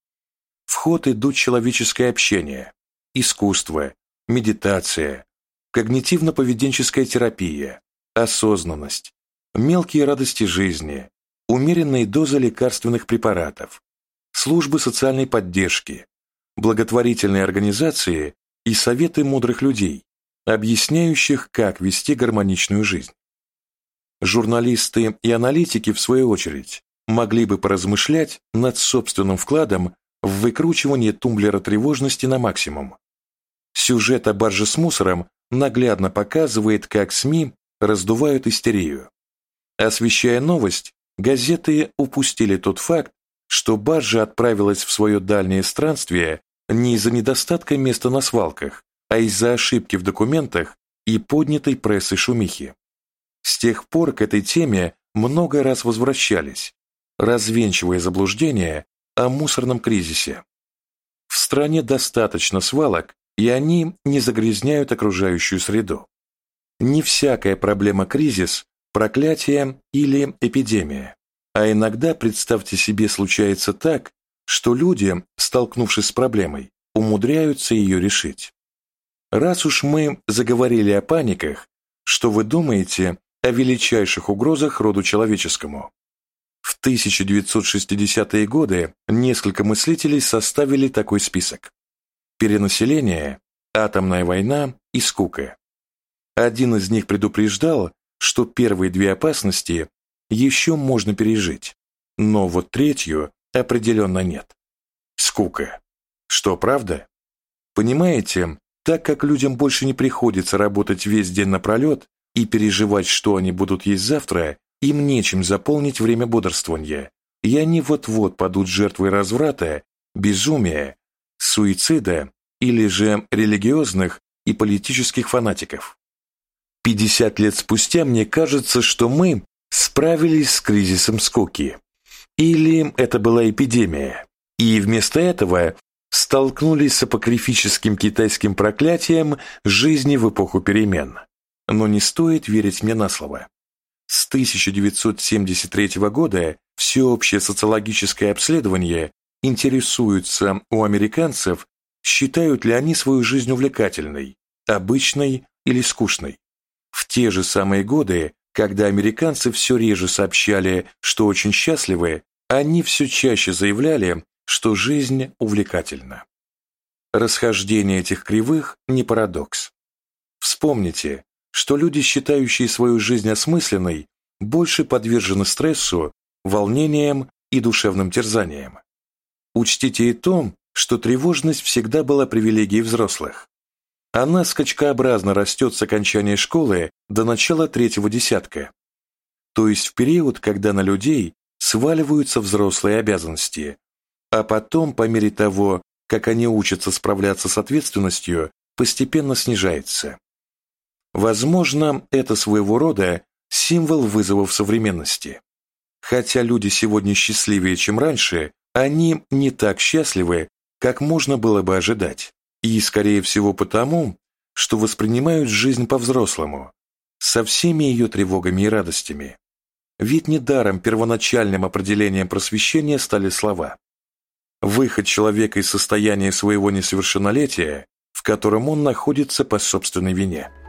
В ход идут человеческое общение, искусство, медитация, когнитивно-поведенческая терапия, осознанность, мелкие радости жизни, умеренные дозы лекарственных препаратов, службы социальной поддержки, благотворительные организации и советы мудрых людей, объясняющих, как вести гармоничную жизнь. Журналисты и аналитики, в свою очередь, могли бы поразмышлять над собственным вкладом в выкручивание тумблера тревожности на максимум. Сюжет о барже с мусором наглядно показывает, как СМИ раздувают истерию. Освещая новость, газеты упустили тот факт, что баржа отправилась в свое дальнее странствие не из-за недостатка места на свалках, а из-за ошибки в документах и поднятой прессой шумихи. С тех пор к этой теме много раз возвращались, развенчивая заблуждения о мусорном кризисе. В стране достаточно свалок, и они не загрязняют окружающую среду. Не всякая проблема кризис, проклятие или эпидемия. А иногда, представьте себе, случается так, что люди, столкнувшись с проблемой, умудряются ее решить. Раз уж мы заговорили о паниках, что вы думаете о величайших угрозах роду человеческому? В 1960-е годы несколько мыслителей составили такой список. Перенаселение, атомная война и скука. Один из них предупреждал, что первые две опасности еще можно пережить, но вот третью определенно нет. Скука. Что, правда? Понимаете, так как людям больше не приходится работать весь день напролет и переживать, что они будут есть завтра, им нечем заполнить время бодрствования, и они вот-вот падут жертвой разврата, безумия, суицида или же религиозных и политических фанатиков. 50 лет спустя мне кажется, что мы справились с кризисом скуки. Или это была эпидемия. И вместо этого столкнулись с апокрифическим китайским проклятием жизни в эпоху перемен. Но не стоит верить мне на слово. С 1973 года всеобщее социологическое обследование интересуется у американцев, считают ли они свою жизнь увлекательной, обычной или скучной. В те же самые годы, когда американцы все реже сообщали, что очень счастливы, они все чаще заявляли, что жизнь увлекательна. Расхождение этих кривых не парадокс. Вспомните, что люди, считающие свою жизнь осмысленной, больше подвержены стрессу, волнениям и душевным терзаниям. Учтите и то, что тревожность всегда была привилегией взрослых. Она скачкообразно растет с окончания школы до начала третьего десятка, то есть в период, когда на людей сваливаются взрослые обязанности, а потом, по мере того, как они учатся справляться с ответственностью, постепенно снижается. Возможно, это своего рода символ вызовов современности. Хотя люди сегодня счастливее, чем раньше, они не так счастливы, как можно было бы ожидать. И, скорее всего, потому, что воспринимают жизнь по-взрослому, со всеми ее тревогами и радостями. Ведь недаром первоначальным определением просвещения стали слова. Выход человека из состояния своего несовершеннолетия, в котором он находится по собственной вине –